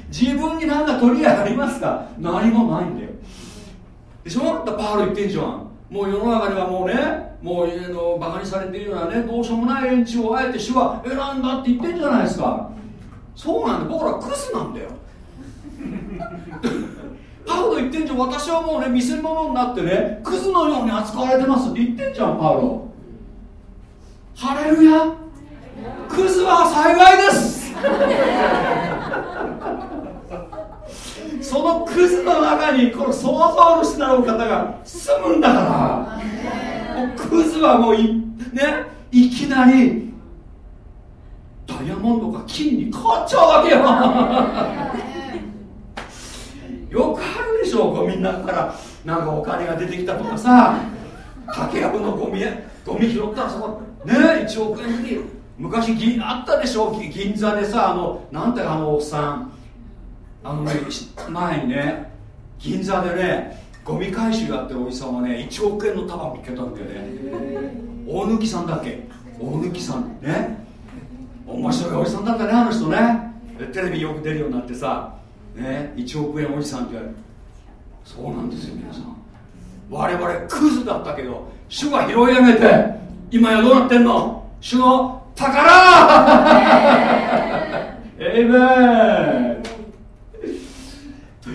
自分に何か取り合いありますか？何もないんだよ。でしょ？パール言ってんじゃん。もう世の中にはもうねもうのバカにされているようなねどうしようもない連中をあえて主は選んだって言ってんじゃないですか。そうなんだ。僕らクズなんだよ。パウロ言ってんじゃん。私はもうね見せ物になってねクズのように扱われてますって言ってんじゃんパウロ。ハレルヤ。クズは幸いですそのクズの中にこの創造主なるお方が住むんだから。もうクズはもうい,、ね、いきなりダイヤモンドが金に変わっちゃうわけよ。よくあるでしょゴミの中からなんかお金が出てきたとかさ。竹やぶのゴミゴミ拾ったらそこね1億円に昔銀あったでしょ銀座でさあのなんてあのおっさんあのね前にね銀座でねゴミ回収やってるおじさんはね1億円の束見つけたんだよね。大貫さんだっけ？大貫さんね。面白いおじさんだったねあの人ね。テレビよく出るようになってさね1億円おじさんってそうなんですよ皆さん。我々クズだったけど主が拾い上げて今やどうなってんの？主の宝！エイメンと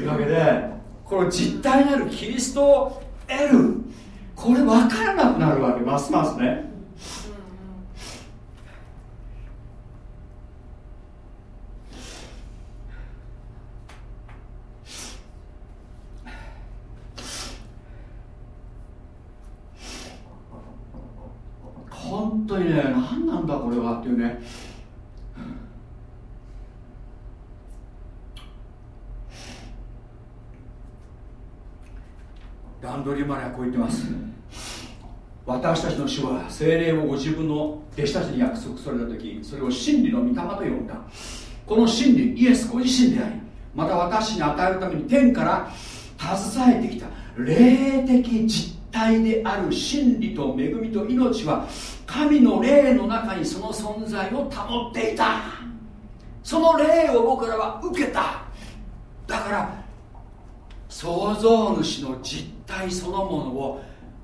いうわけでこの実体なるキリストを得る。これ分からなくなるわけますますね。本当にね何なんだこれはっていうね。ランドリーマネはこう言ってます。私たちの主は精霊をご自分の弟子たちに約束された時それを真理の御霊と呼んだ。この真理イエスご自身でありまた私に与えるために天から携えてきた。霊的実体である真理と恵みと命は神の霊の中にその存在を保っていた。その霊を僕らは受けた。だから創造主の実体そのものを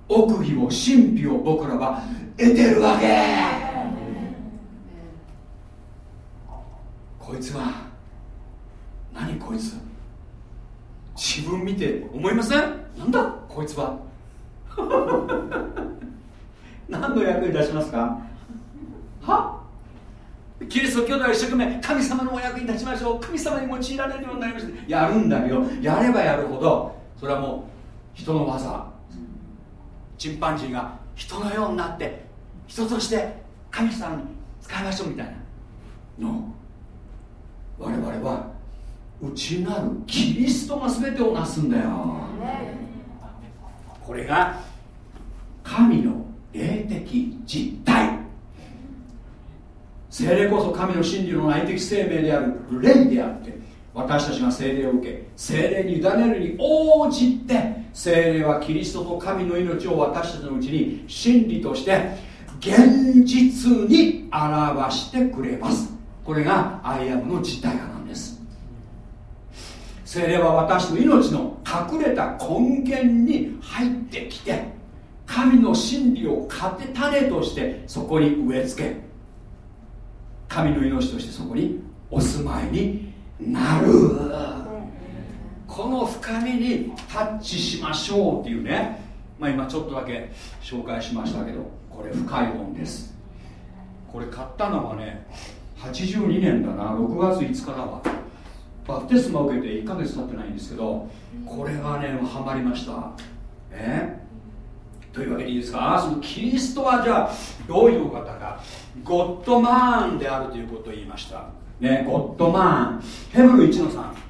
奥義を神秘を僕らは得てるわけ。こいつは何こいつ？自分見て思いません？なんだ？こいつは。何の役に立ちますか？は？キリスト教では一生懸命神様のお役に立ちましょう。神様に用いられるようになりました。やるんだけどやればやるほど。それはもう人の技。チンパンジーが人のようになって人として神様に使いましょうみたいな。の。我々は内なるキリストが全てをなすんだよ。これが神の霊的実体精霊こそ神の真理の内的生命である霊であって私たちが精霊を受け精霊に委ねるに応じて精霊はキリストと神の命を私たちのうちに真理として現実に表してくれます。これがアイアムの実体化なんです。精霊は私の命の隠れた根源に入ってきて神の真理を種としてそこに植え付け神の命としてそこにお住まいになる。この深みにタッチしましょうっていうね、まあ、今ちょっとだけ紹介しましたけどこれ深い本です。これ買ったのはね82年だな。6月5日だわ。バプテスマを受けて1ヶ月経ってないんですけどこれはねハマりました。え？というわけでいいですか？そのキリストはじゃあどういう方か。ゴッドマーンであるということを言いました。ねゴッドマーン。ヘブル1の3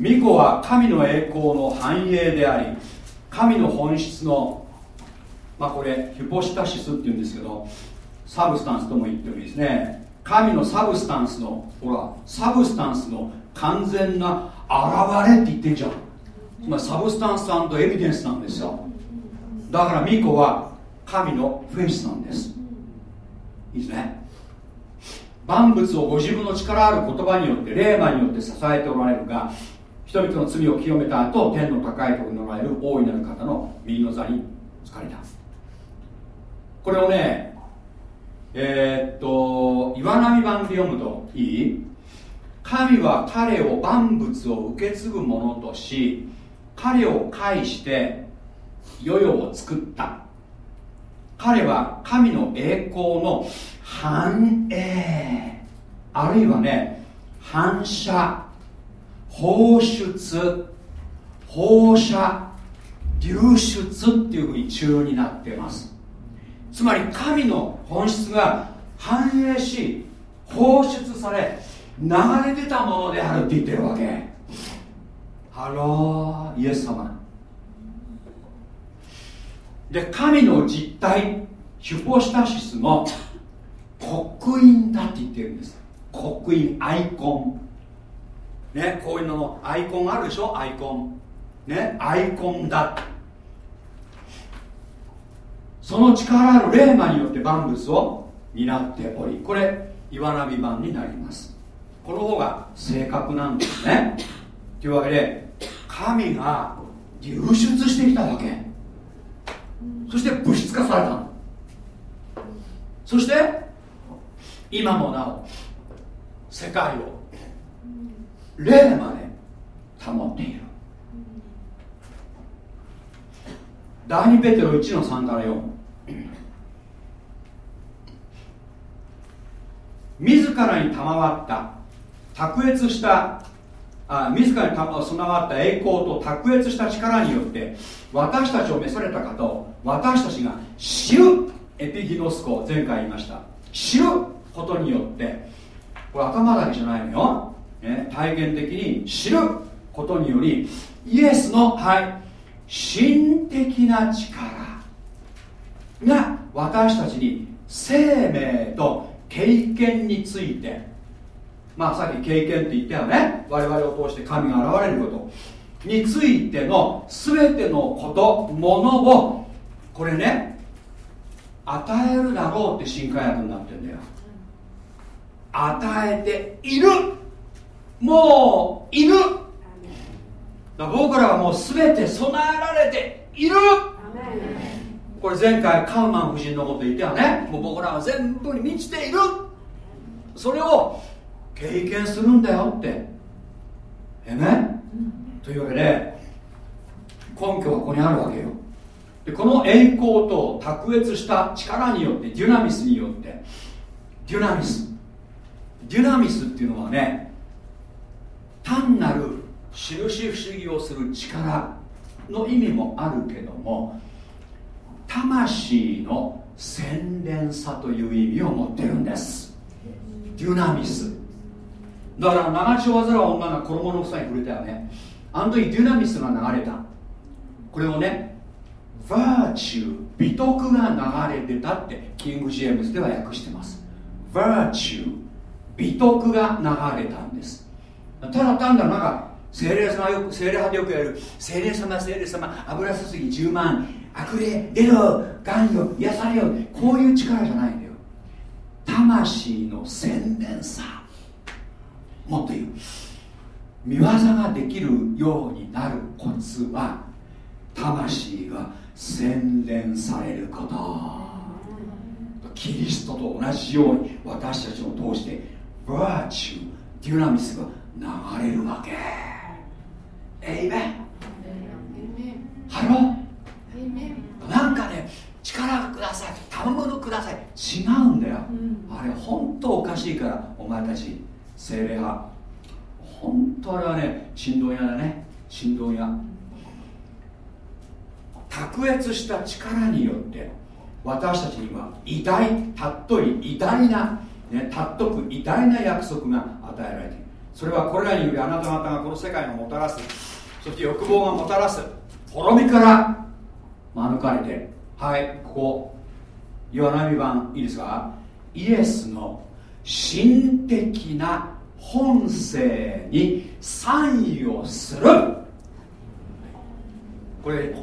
巫女は神の栄光の繁栄であり神の本質のまあこれ hypostasis っていうんですけど substance とも言ってもいいですね。神の substance のほら substance の完全な現れって言ってんじゃん。つまり substance evidence なんですよ。だから御子は神のフェイスなんです。いいですね。万物をご自分の力ある言葉によって rhema によって支えておられるが人々の罪を清めた後天の高いところにおられる大いなる方の右の座に疲れた。これをねえー、っと岩波版で読むといい？神は彼を万物を受け継ぐものとし彼を介して世々を作った。彼は神の栄光の繁栄あるいはね反射。放出放射流出っていうふうに中になってます。つまり神の本質が反映し放出され流れ出たものであるって言ってるわけ。ハローイエス様。で神の実体ヒュポスタシスの刻印だって言ってるんです。刻印アイコン。ねこういうののアイコンあるでしょ？アイコン。ね？アイコンだ。その力ある霊魔によって万物を担っておりこれ岩波版になります。この方が正確なんですね。というわけで神が流出してきたわけ。そして物質化されたそして今もなお世界を霊まで保っている。第2ペテロ1の3から4自らに賜った卓越したあ自らに備わった栄光と卓越した力によって私たちを召された方を私たちが知るエピギノスコ前回言いました。知ることによってこれ頭だけじゃないのよ、ね、体験的に知ることによりイエスのはい心的な力が私たちに生命と経験についてまあさっき経験って言ったよね。我々を通して神が現れることについての全てのことものをこれね与えるだろうって新海薬になってんだよ。与えている。もういる。だ僕らはもう全て備えられている。これ前回カウマン夫人のこと言ったよね。もう僕らは全部に満ちている。それを経験するんだよって。えね、というわけで根拠はここにあるわけよ。でこの栄光と卓越した力によってデュナミスによってデュナミス。デュナミスっていうのはね単なる印不思議をする力の意味もあるけども魂の洗練さという意味を持ってるんです。デュナミス。だから長丁を患う女が衣の房に触れたよね。あの時デュナミスが流れた。これをねバーチュー美徳が流れてたってキング・ジェームズでは訳してます。バーチュー美徳が流れたんです。ただ単なるなんか精霊様よく精霊派でよくやる精霊様精霊様油注ぎ10万悪霊出ろがんよ癒されよこういう力じゃないんだよ。魂の洗練さ。もっと言う。見業ができるようになるコツは魂が洗練されること。キリストと同じように私たちを通してバーチューデュナミスが流れるわけ。エイメンHello。なんかね力ください。賜物ください。違うんだよ、うん、あれ本当おかしいからお前たち聖霊派。本当あれはね振動屋だね。振動屋。卓越した力によって私たちには偉大たっとい偉大な、ね、たっとく偉大な約束が与えられているそれはこれらによりあなた方がこの世界がもたらす。そして欲望がもたらす。滅びから免れて。はいここ岩波版いいですか？イエスの心的な本性に参与する。これ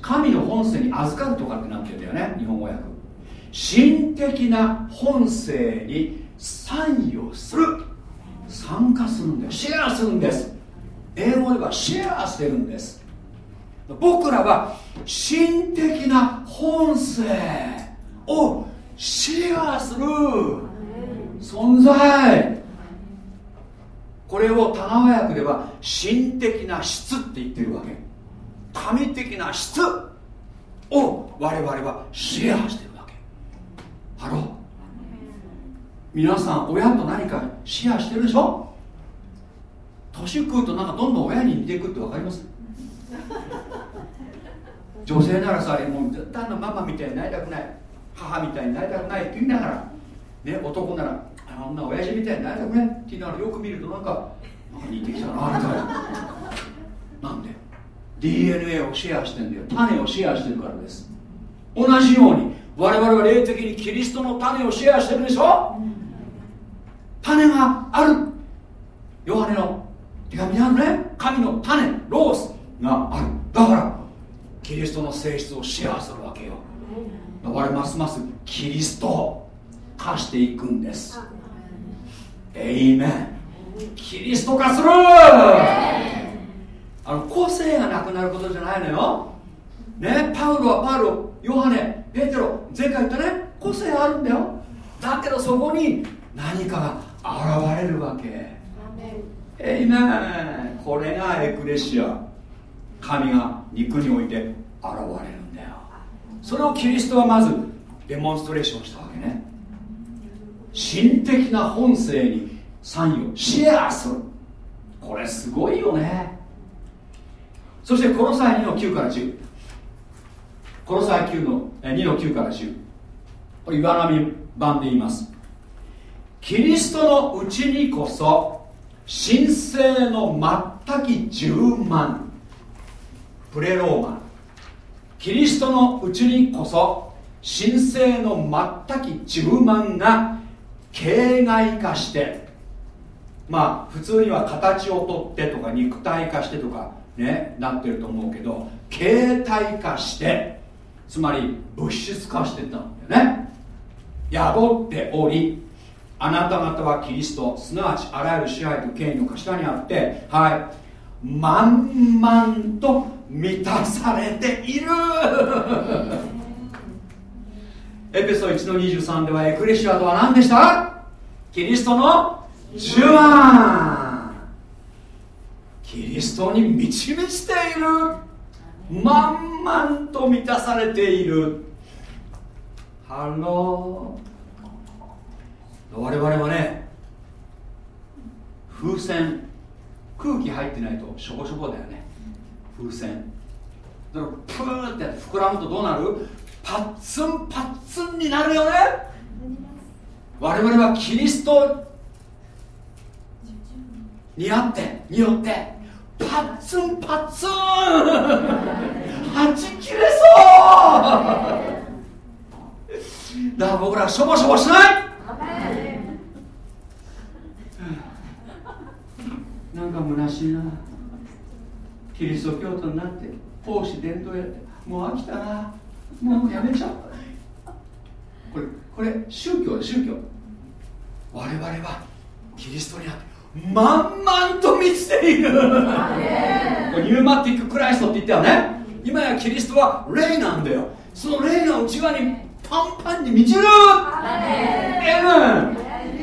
神の本性に預かるとかってなってるんだよね日本語訳。心的な本性に参与する。参加するんだよシェアするんです。英語ではシェアしてるんです。僕らは心的な本性をシェアする存在。これを田川訳では心的な質って言ってるわけ。神的な質を我々はシェアしてるわけ。Hello。皆さん親と何かシェアしてるでしょ？年食うとなんかどんどん親に似ていくって分かります？女性ならさもう絶対のママみたいになりたくない。母みたいになりたくないって言いながら、ね、男ならあんな親父みたいになりたくないって言いながらよく見るとなんかなんか似てきたなみたいな。なんで？DNA をシェアしてんだよ。種をシェアしてるからです。同じように我々は霊的にキリストの種をシェアしてるでしょ？う種がある。ヨハネの手紙にあるね神の種ロースがある。だからキリストの性質をシェアするわけよ。我々ますますキリスト化していくんです。エイメン。キリスト化する。あの個性がなくなることじゃないのよ。ねパウロはパウロヨハネペテロ前回言ったね個性あるんだよ。だけどそこに何かが現れるわけ。エイメンこれがエクレシア。神が肉において現れるんだよ。それをキリストはまずデモンストレーションしたわけね。心的な本性に参与シェアする。これすごいよね。そしてこの際2の9から10この際9の2の9から10これ岩波版で言いますキリストのうちにこそ神聖の全き十万プレローマキリストのうちにこそ神聖の全き十万が形骸化してまあ普通には形をとってとか肉体化してとかねなってると思うけど形態化してつまり物質化してたんだよね。宿っておりあなた方はキリストすなわちあらゆる支配と権威の頭にあってはい。満々と満たされている。エペソ1の23ではエクレシアとは何でした？キリストの充満キリストに満ち満ちている。満々と満たされている。ハロー我々はね風船空気入ってないとしょぼしょぼだよね。風船。だからプーって膨らむとどうなる？パッツンパッツンになるよね。我々はキリストにあってによってパッツンパッツン。はち切れそう。だから僕らはしょぼしょぼしない。なんか虚しいな。キリスト教徒になって奉仕伝統やってもう飽きたな。もうやめちゃう。これこれ宗教宗教。我々はキリストにあって満々と満ちている。ニューマティッククライストって言ったよね。今やキリストは霊なんだよ。その霊が内側にパンパンに満ちる。だ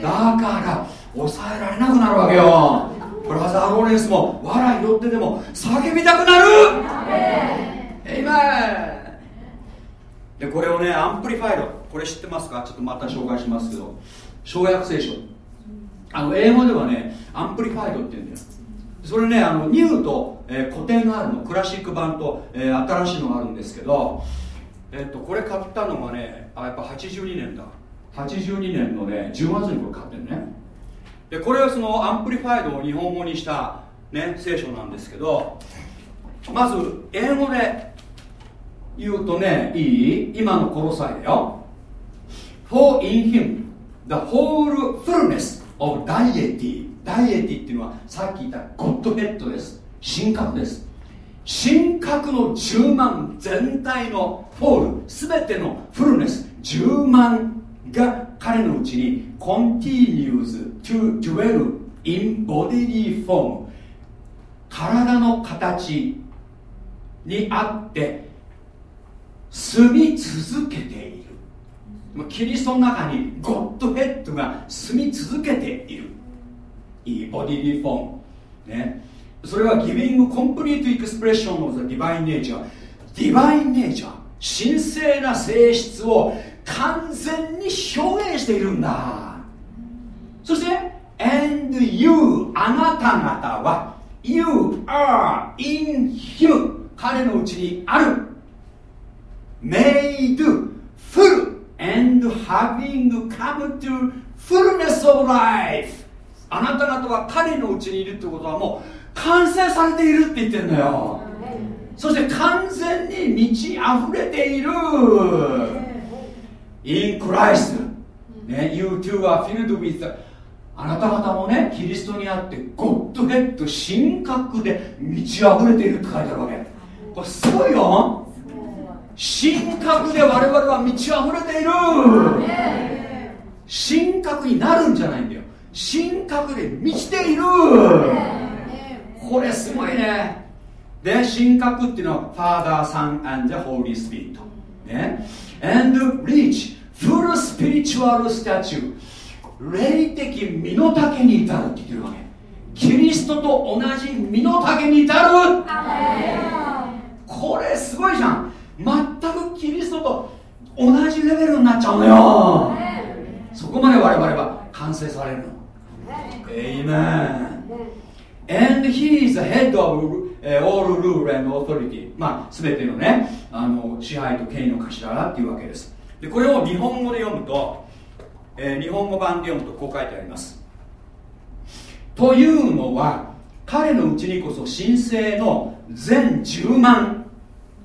から抑えられなくなるわけよ。ブラザー・ローレンスも笑い拾ってでも叫びたくなる。えいめでこれをね Amplified。これ知ってますか？ちょっとまた紹介しますけど。詳訳聖書。あの英語ではね Amplified って言うんだよ。それねあのニューと、えー、古典があるの。クラシック版と、えー、新しいのがあるんですけど、えっとこれ買ったのがねあやっぱ82年だ。82年のね10月にこれ買ってるね。でこれはその Amplified を日本語にした、ね、聖書なんですけどまず英語で言うとねいい？今のコロサイだよ。For in him the whole fullness of deity deity っていうのはさっき言ったゴッドヘッドです。神格です。神格の充満全体の whole 全てのフルネス10万が彼のうちに continues to dwell in bodily form 体の形にあって住み続けている。キリストの中にゴッドヘッドが住み続けている。いいボディリフォーム。ね。それはギビングコンプリートエクスプレッション of the divine nature. ディバインネイチャー神聖な性質を完全に表現しているんだ。そして and you あなた方は you are in him 彼のうちにある。Made full and having come to fullness of life. あなた方は彼のうちにいるってことはもう完成されているって言ってるんだよ。そして完全に満ち溢れている。in Christ ね You too are filled with あなた方もねキリストにあってゴッドヘッド神格で満ち溢れているって書いてあるわけ。これすごいよ。神格で我々は満ち溢れている。神格になるんじゃないんだよ。神格で満ちているこれすごいね。で神格っていうのは Father, Son and the Holy Spirit ね。And reach full spiritual statue 霊的身の丈に至るって言ってるわけ。キリストと同じ身の丈に至る。これすごいじゃん。全くキリストと同じレベルになっちゃうのよ。そこまで我々は完成されるの。Amen and he is the head of all rule and authority. まあ全てのねあの支配と権威の頭だっていうわけです。でこれを日本語で読むと、えー、日本語版で読むとこう書いてあります。というのは彼のうちにこそ神聖の全10万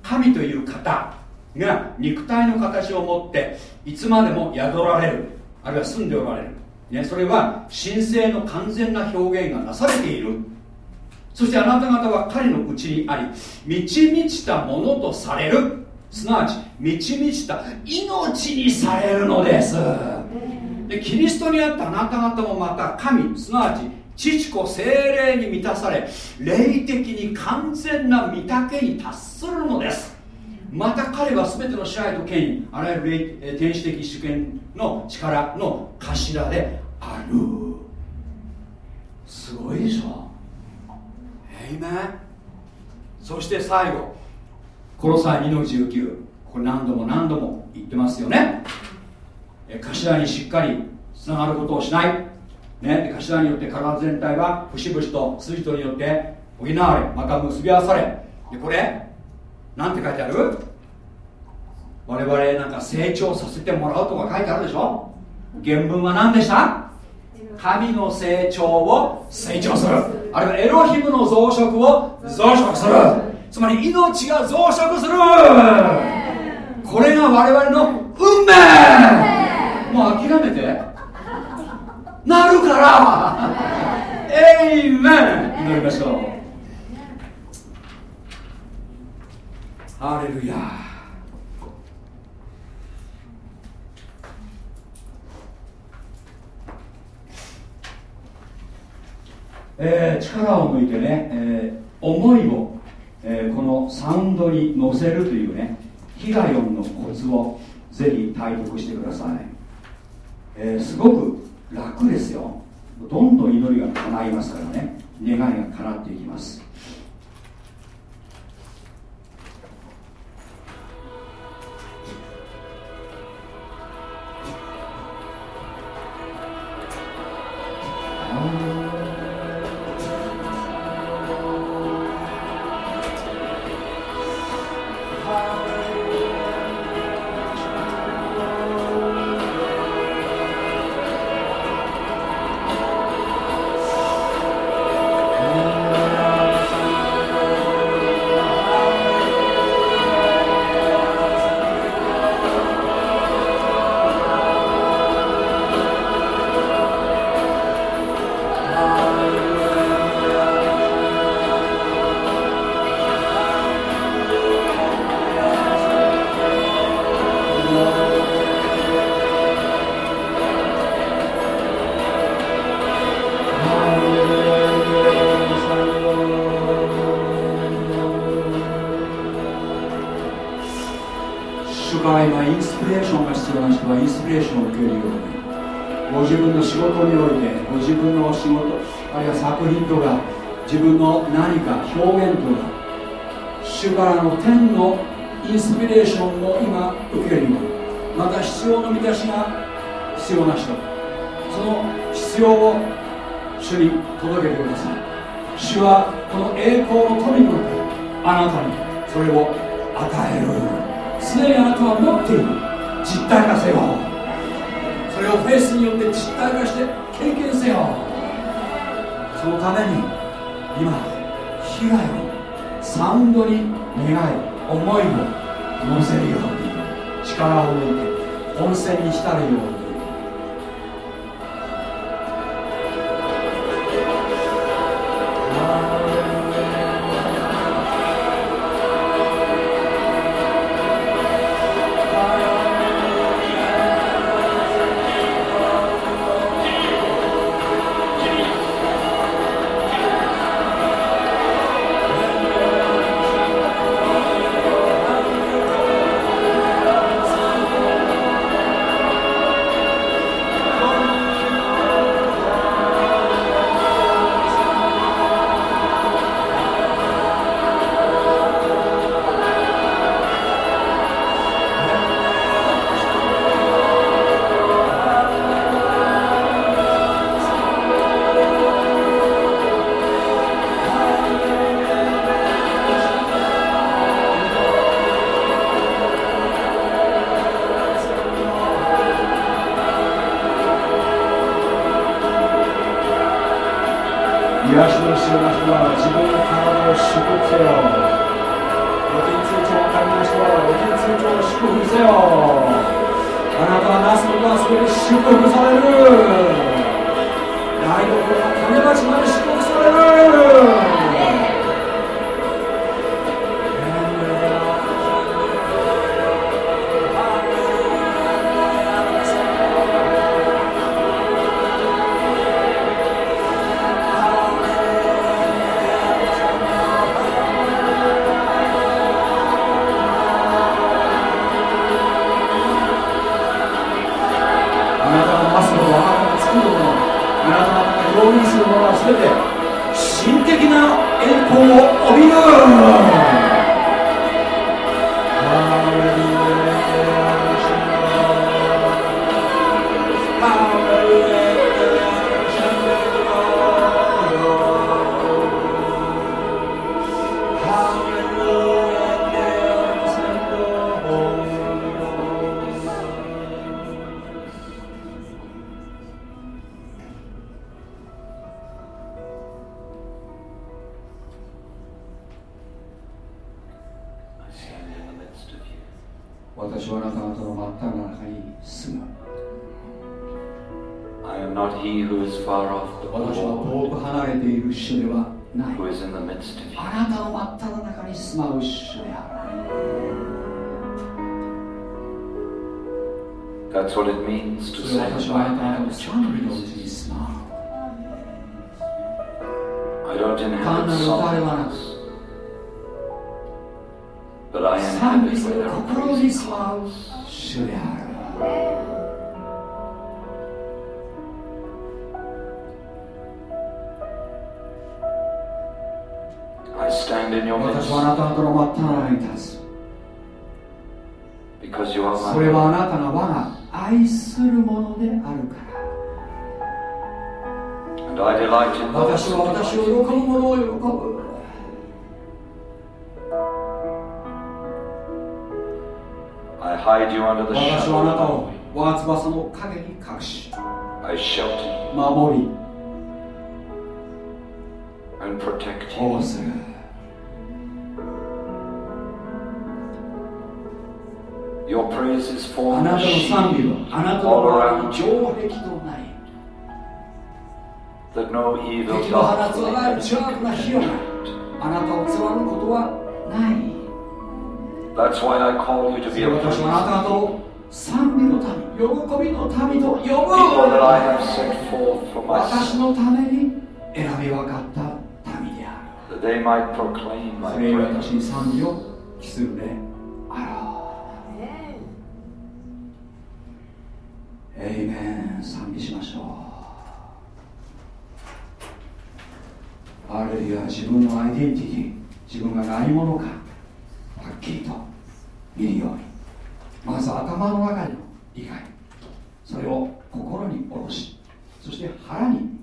神という方が肉体の形を持っていつまでも宿られる。あるいは住んでおられる、ね、それは神聖の完全な表現がなされている。そしてあなた方は彼のうちにあり満ち満ちたものとされる。すなわち満ち満ちた命にされるのです。でキリストにあったあなた方もまた神すなわち父子精霊に満たされ霊的に完全な御岳に達するのです。また彼は全ての支配と権威あらゆる天使的主権の力の頭である。すごいでしょ？エイメンそして最後。この際2の19これ何度も何度も言ってますよね。頭にしっかりつながることをしない、ね、頭によって体全体は節々と筋とによって補われまた結び合わされ。でこれなんて書いてある？我々なんか成長させてもらうとか書いてあるでしょ？原文は何でした？神の成長を成長する。あるいはエロヒムの増殖を増殖する。つまり命が増殖する。これが我々の運命。もう諦めて。なるから。エイメン。祈りましょう。ハレルヤ。えー、力を抜いてね、えー、思いを、えー、このサウンドに乗せるというねヒガヨンのコツをぜひ体得してください、え、すごく楽ですよ。どんどん祈りが叶いますからね。願いが叶っていきます。仕事あるいは作品とか自分の何か表現とか主からの天のインスピレーションを今受けるようにまた必要の満たしが必要な人その必要を主に届けてください。主はこの栄光の富の中あなたにそれを与える。すでにあなたは持っている。実体化せよ。それをフェイスによって実体化して経験せよ。そのために今被害をサウンドに願い思いを乗せるように力を抜いて温泉に浸るようにそして腹に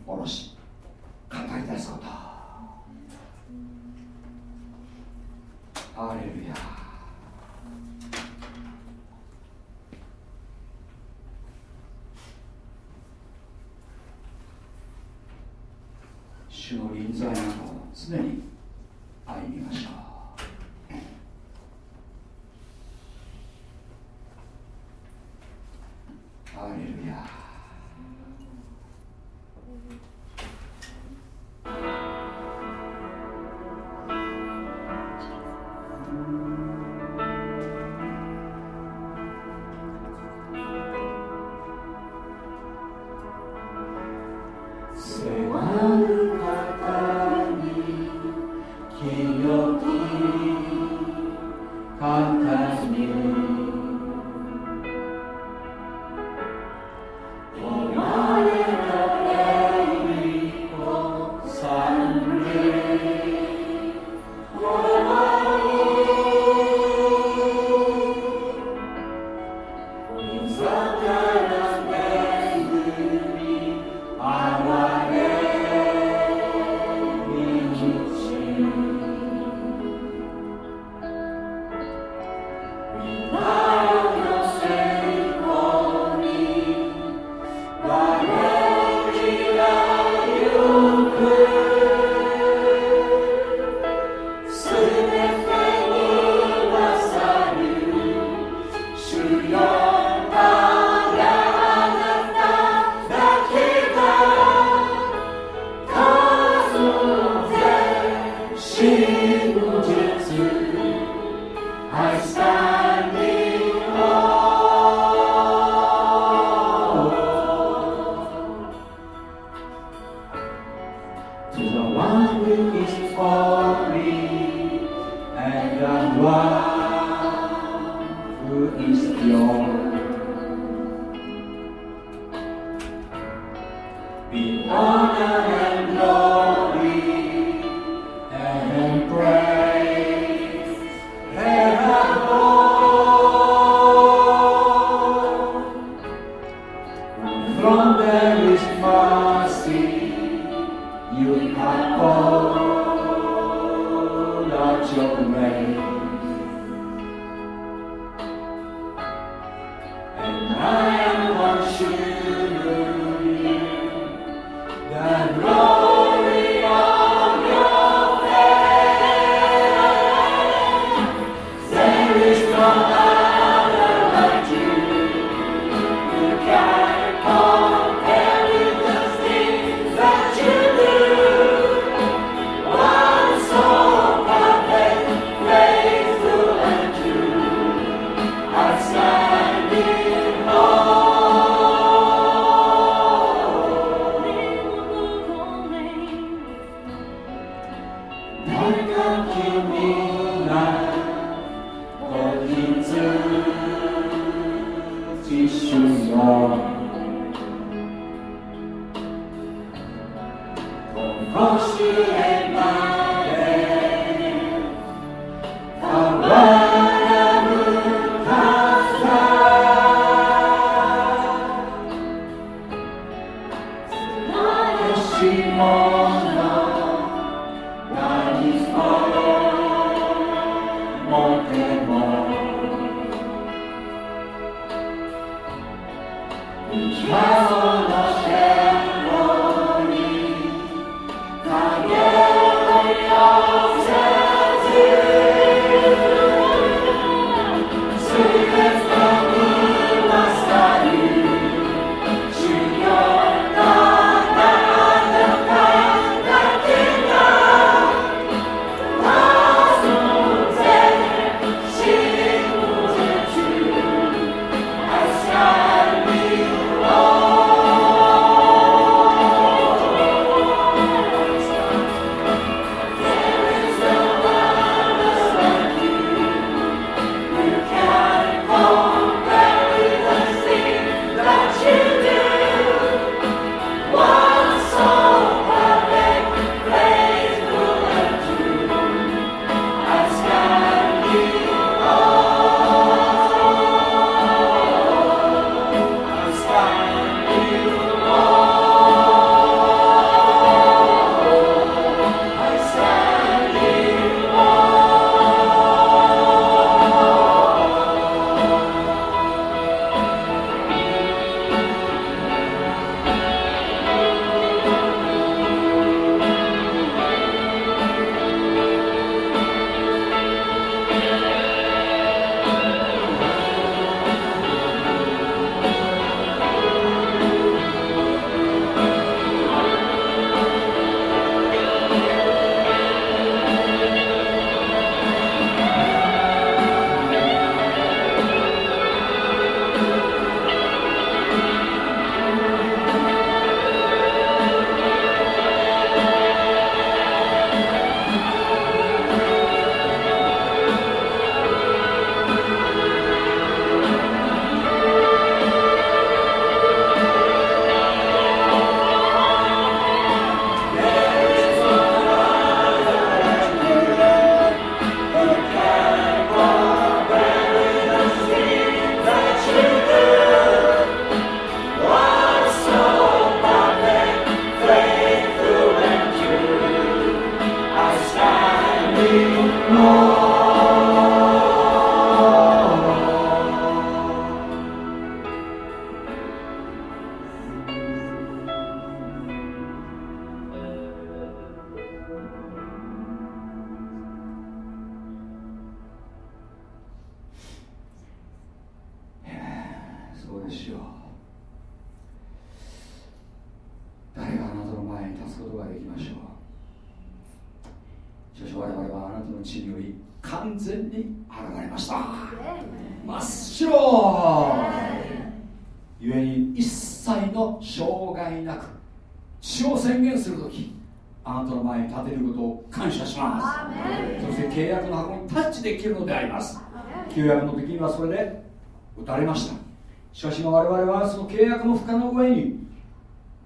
はそれで打たれました。しかし今我々はその契約の負荷の上に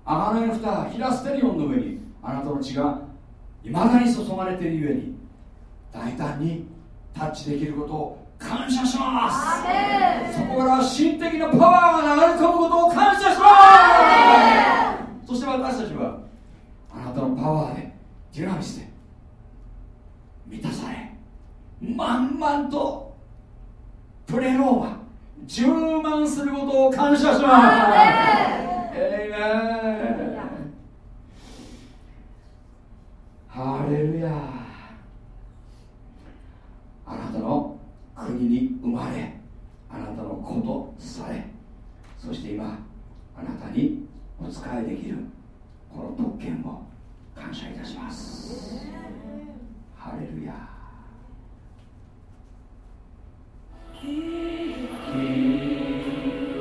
贖いの蓋ヒラステリオンの上にあなたの血がいまだに注がれているゆえに大胆にタッチできることを感謝します。そこから神的なパワーが流れ込むことを感謝します。そして私たちはあなたのパワーでデュナミスで満たされ満々とプレローマ充満することを感謝します。エイメン。ハレルヤ。あなたの国に生まれあなたのことされそして今あなたにお仕えできるこの特権を感謝いたします。ハレルヤ。Thank you.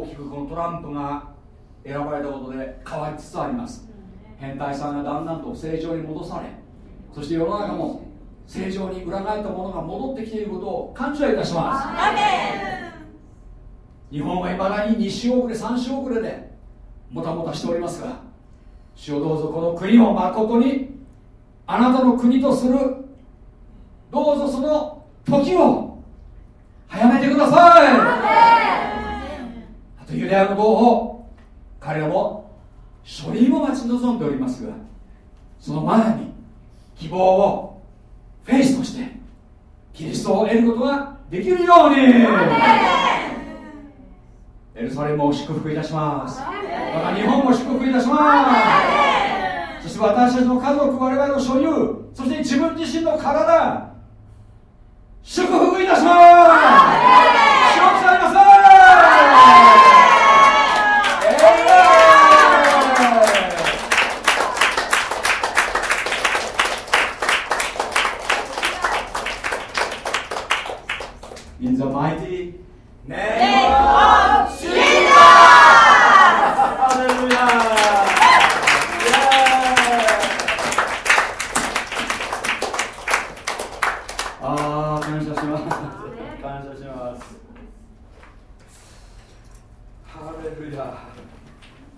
大きくこのトランプが選ばれたことで変わりつつあります。変態さんがだんだんと正常に戻されそして世の中も正常に裏返ったものが戻ってきていることを感謝いたします。日本はいまだに2週遅れ3週遅れでもたもたしておりますが主をどうぞこの国を誠にあなたの国とする。どうぞその時を早めてください。あとユダヤの同胞彼らも書類も待ち望んでおりますがその前に希望をフェイスとしてキリストを得ることができるように。エルサレムを祝福いたします。また日本も祝福いたします。そして私たちの家族我々の所有そして自分自身の体祝福いたします。主を伝えます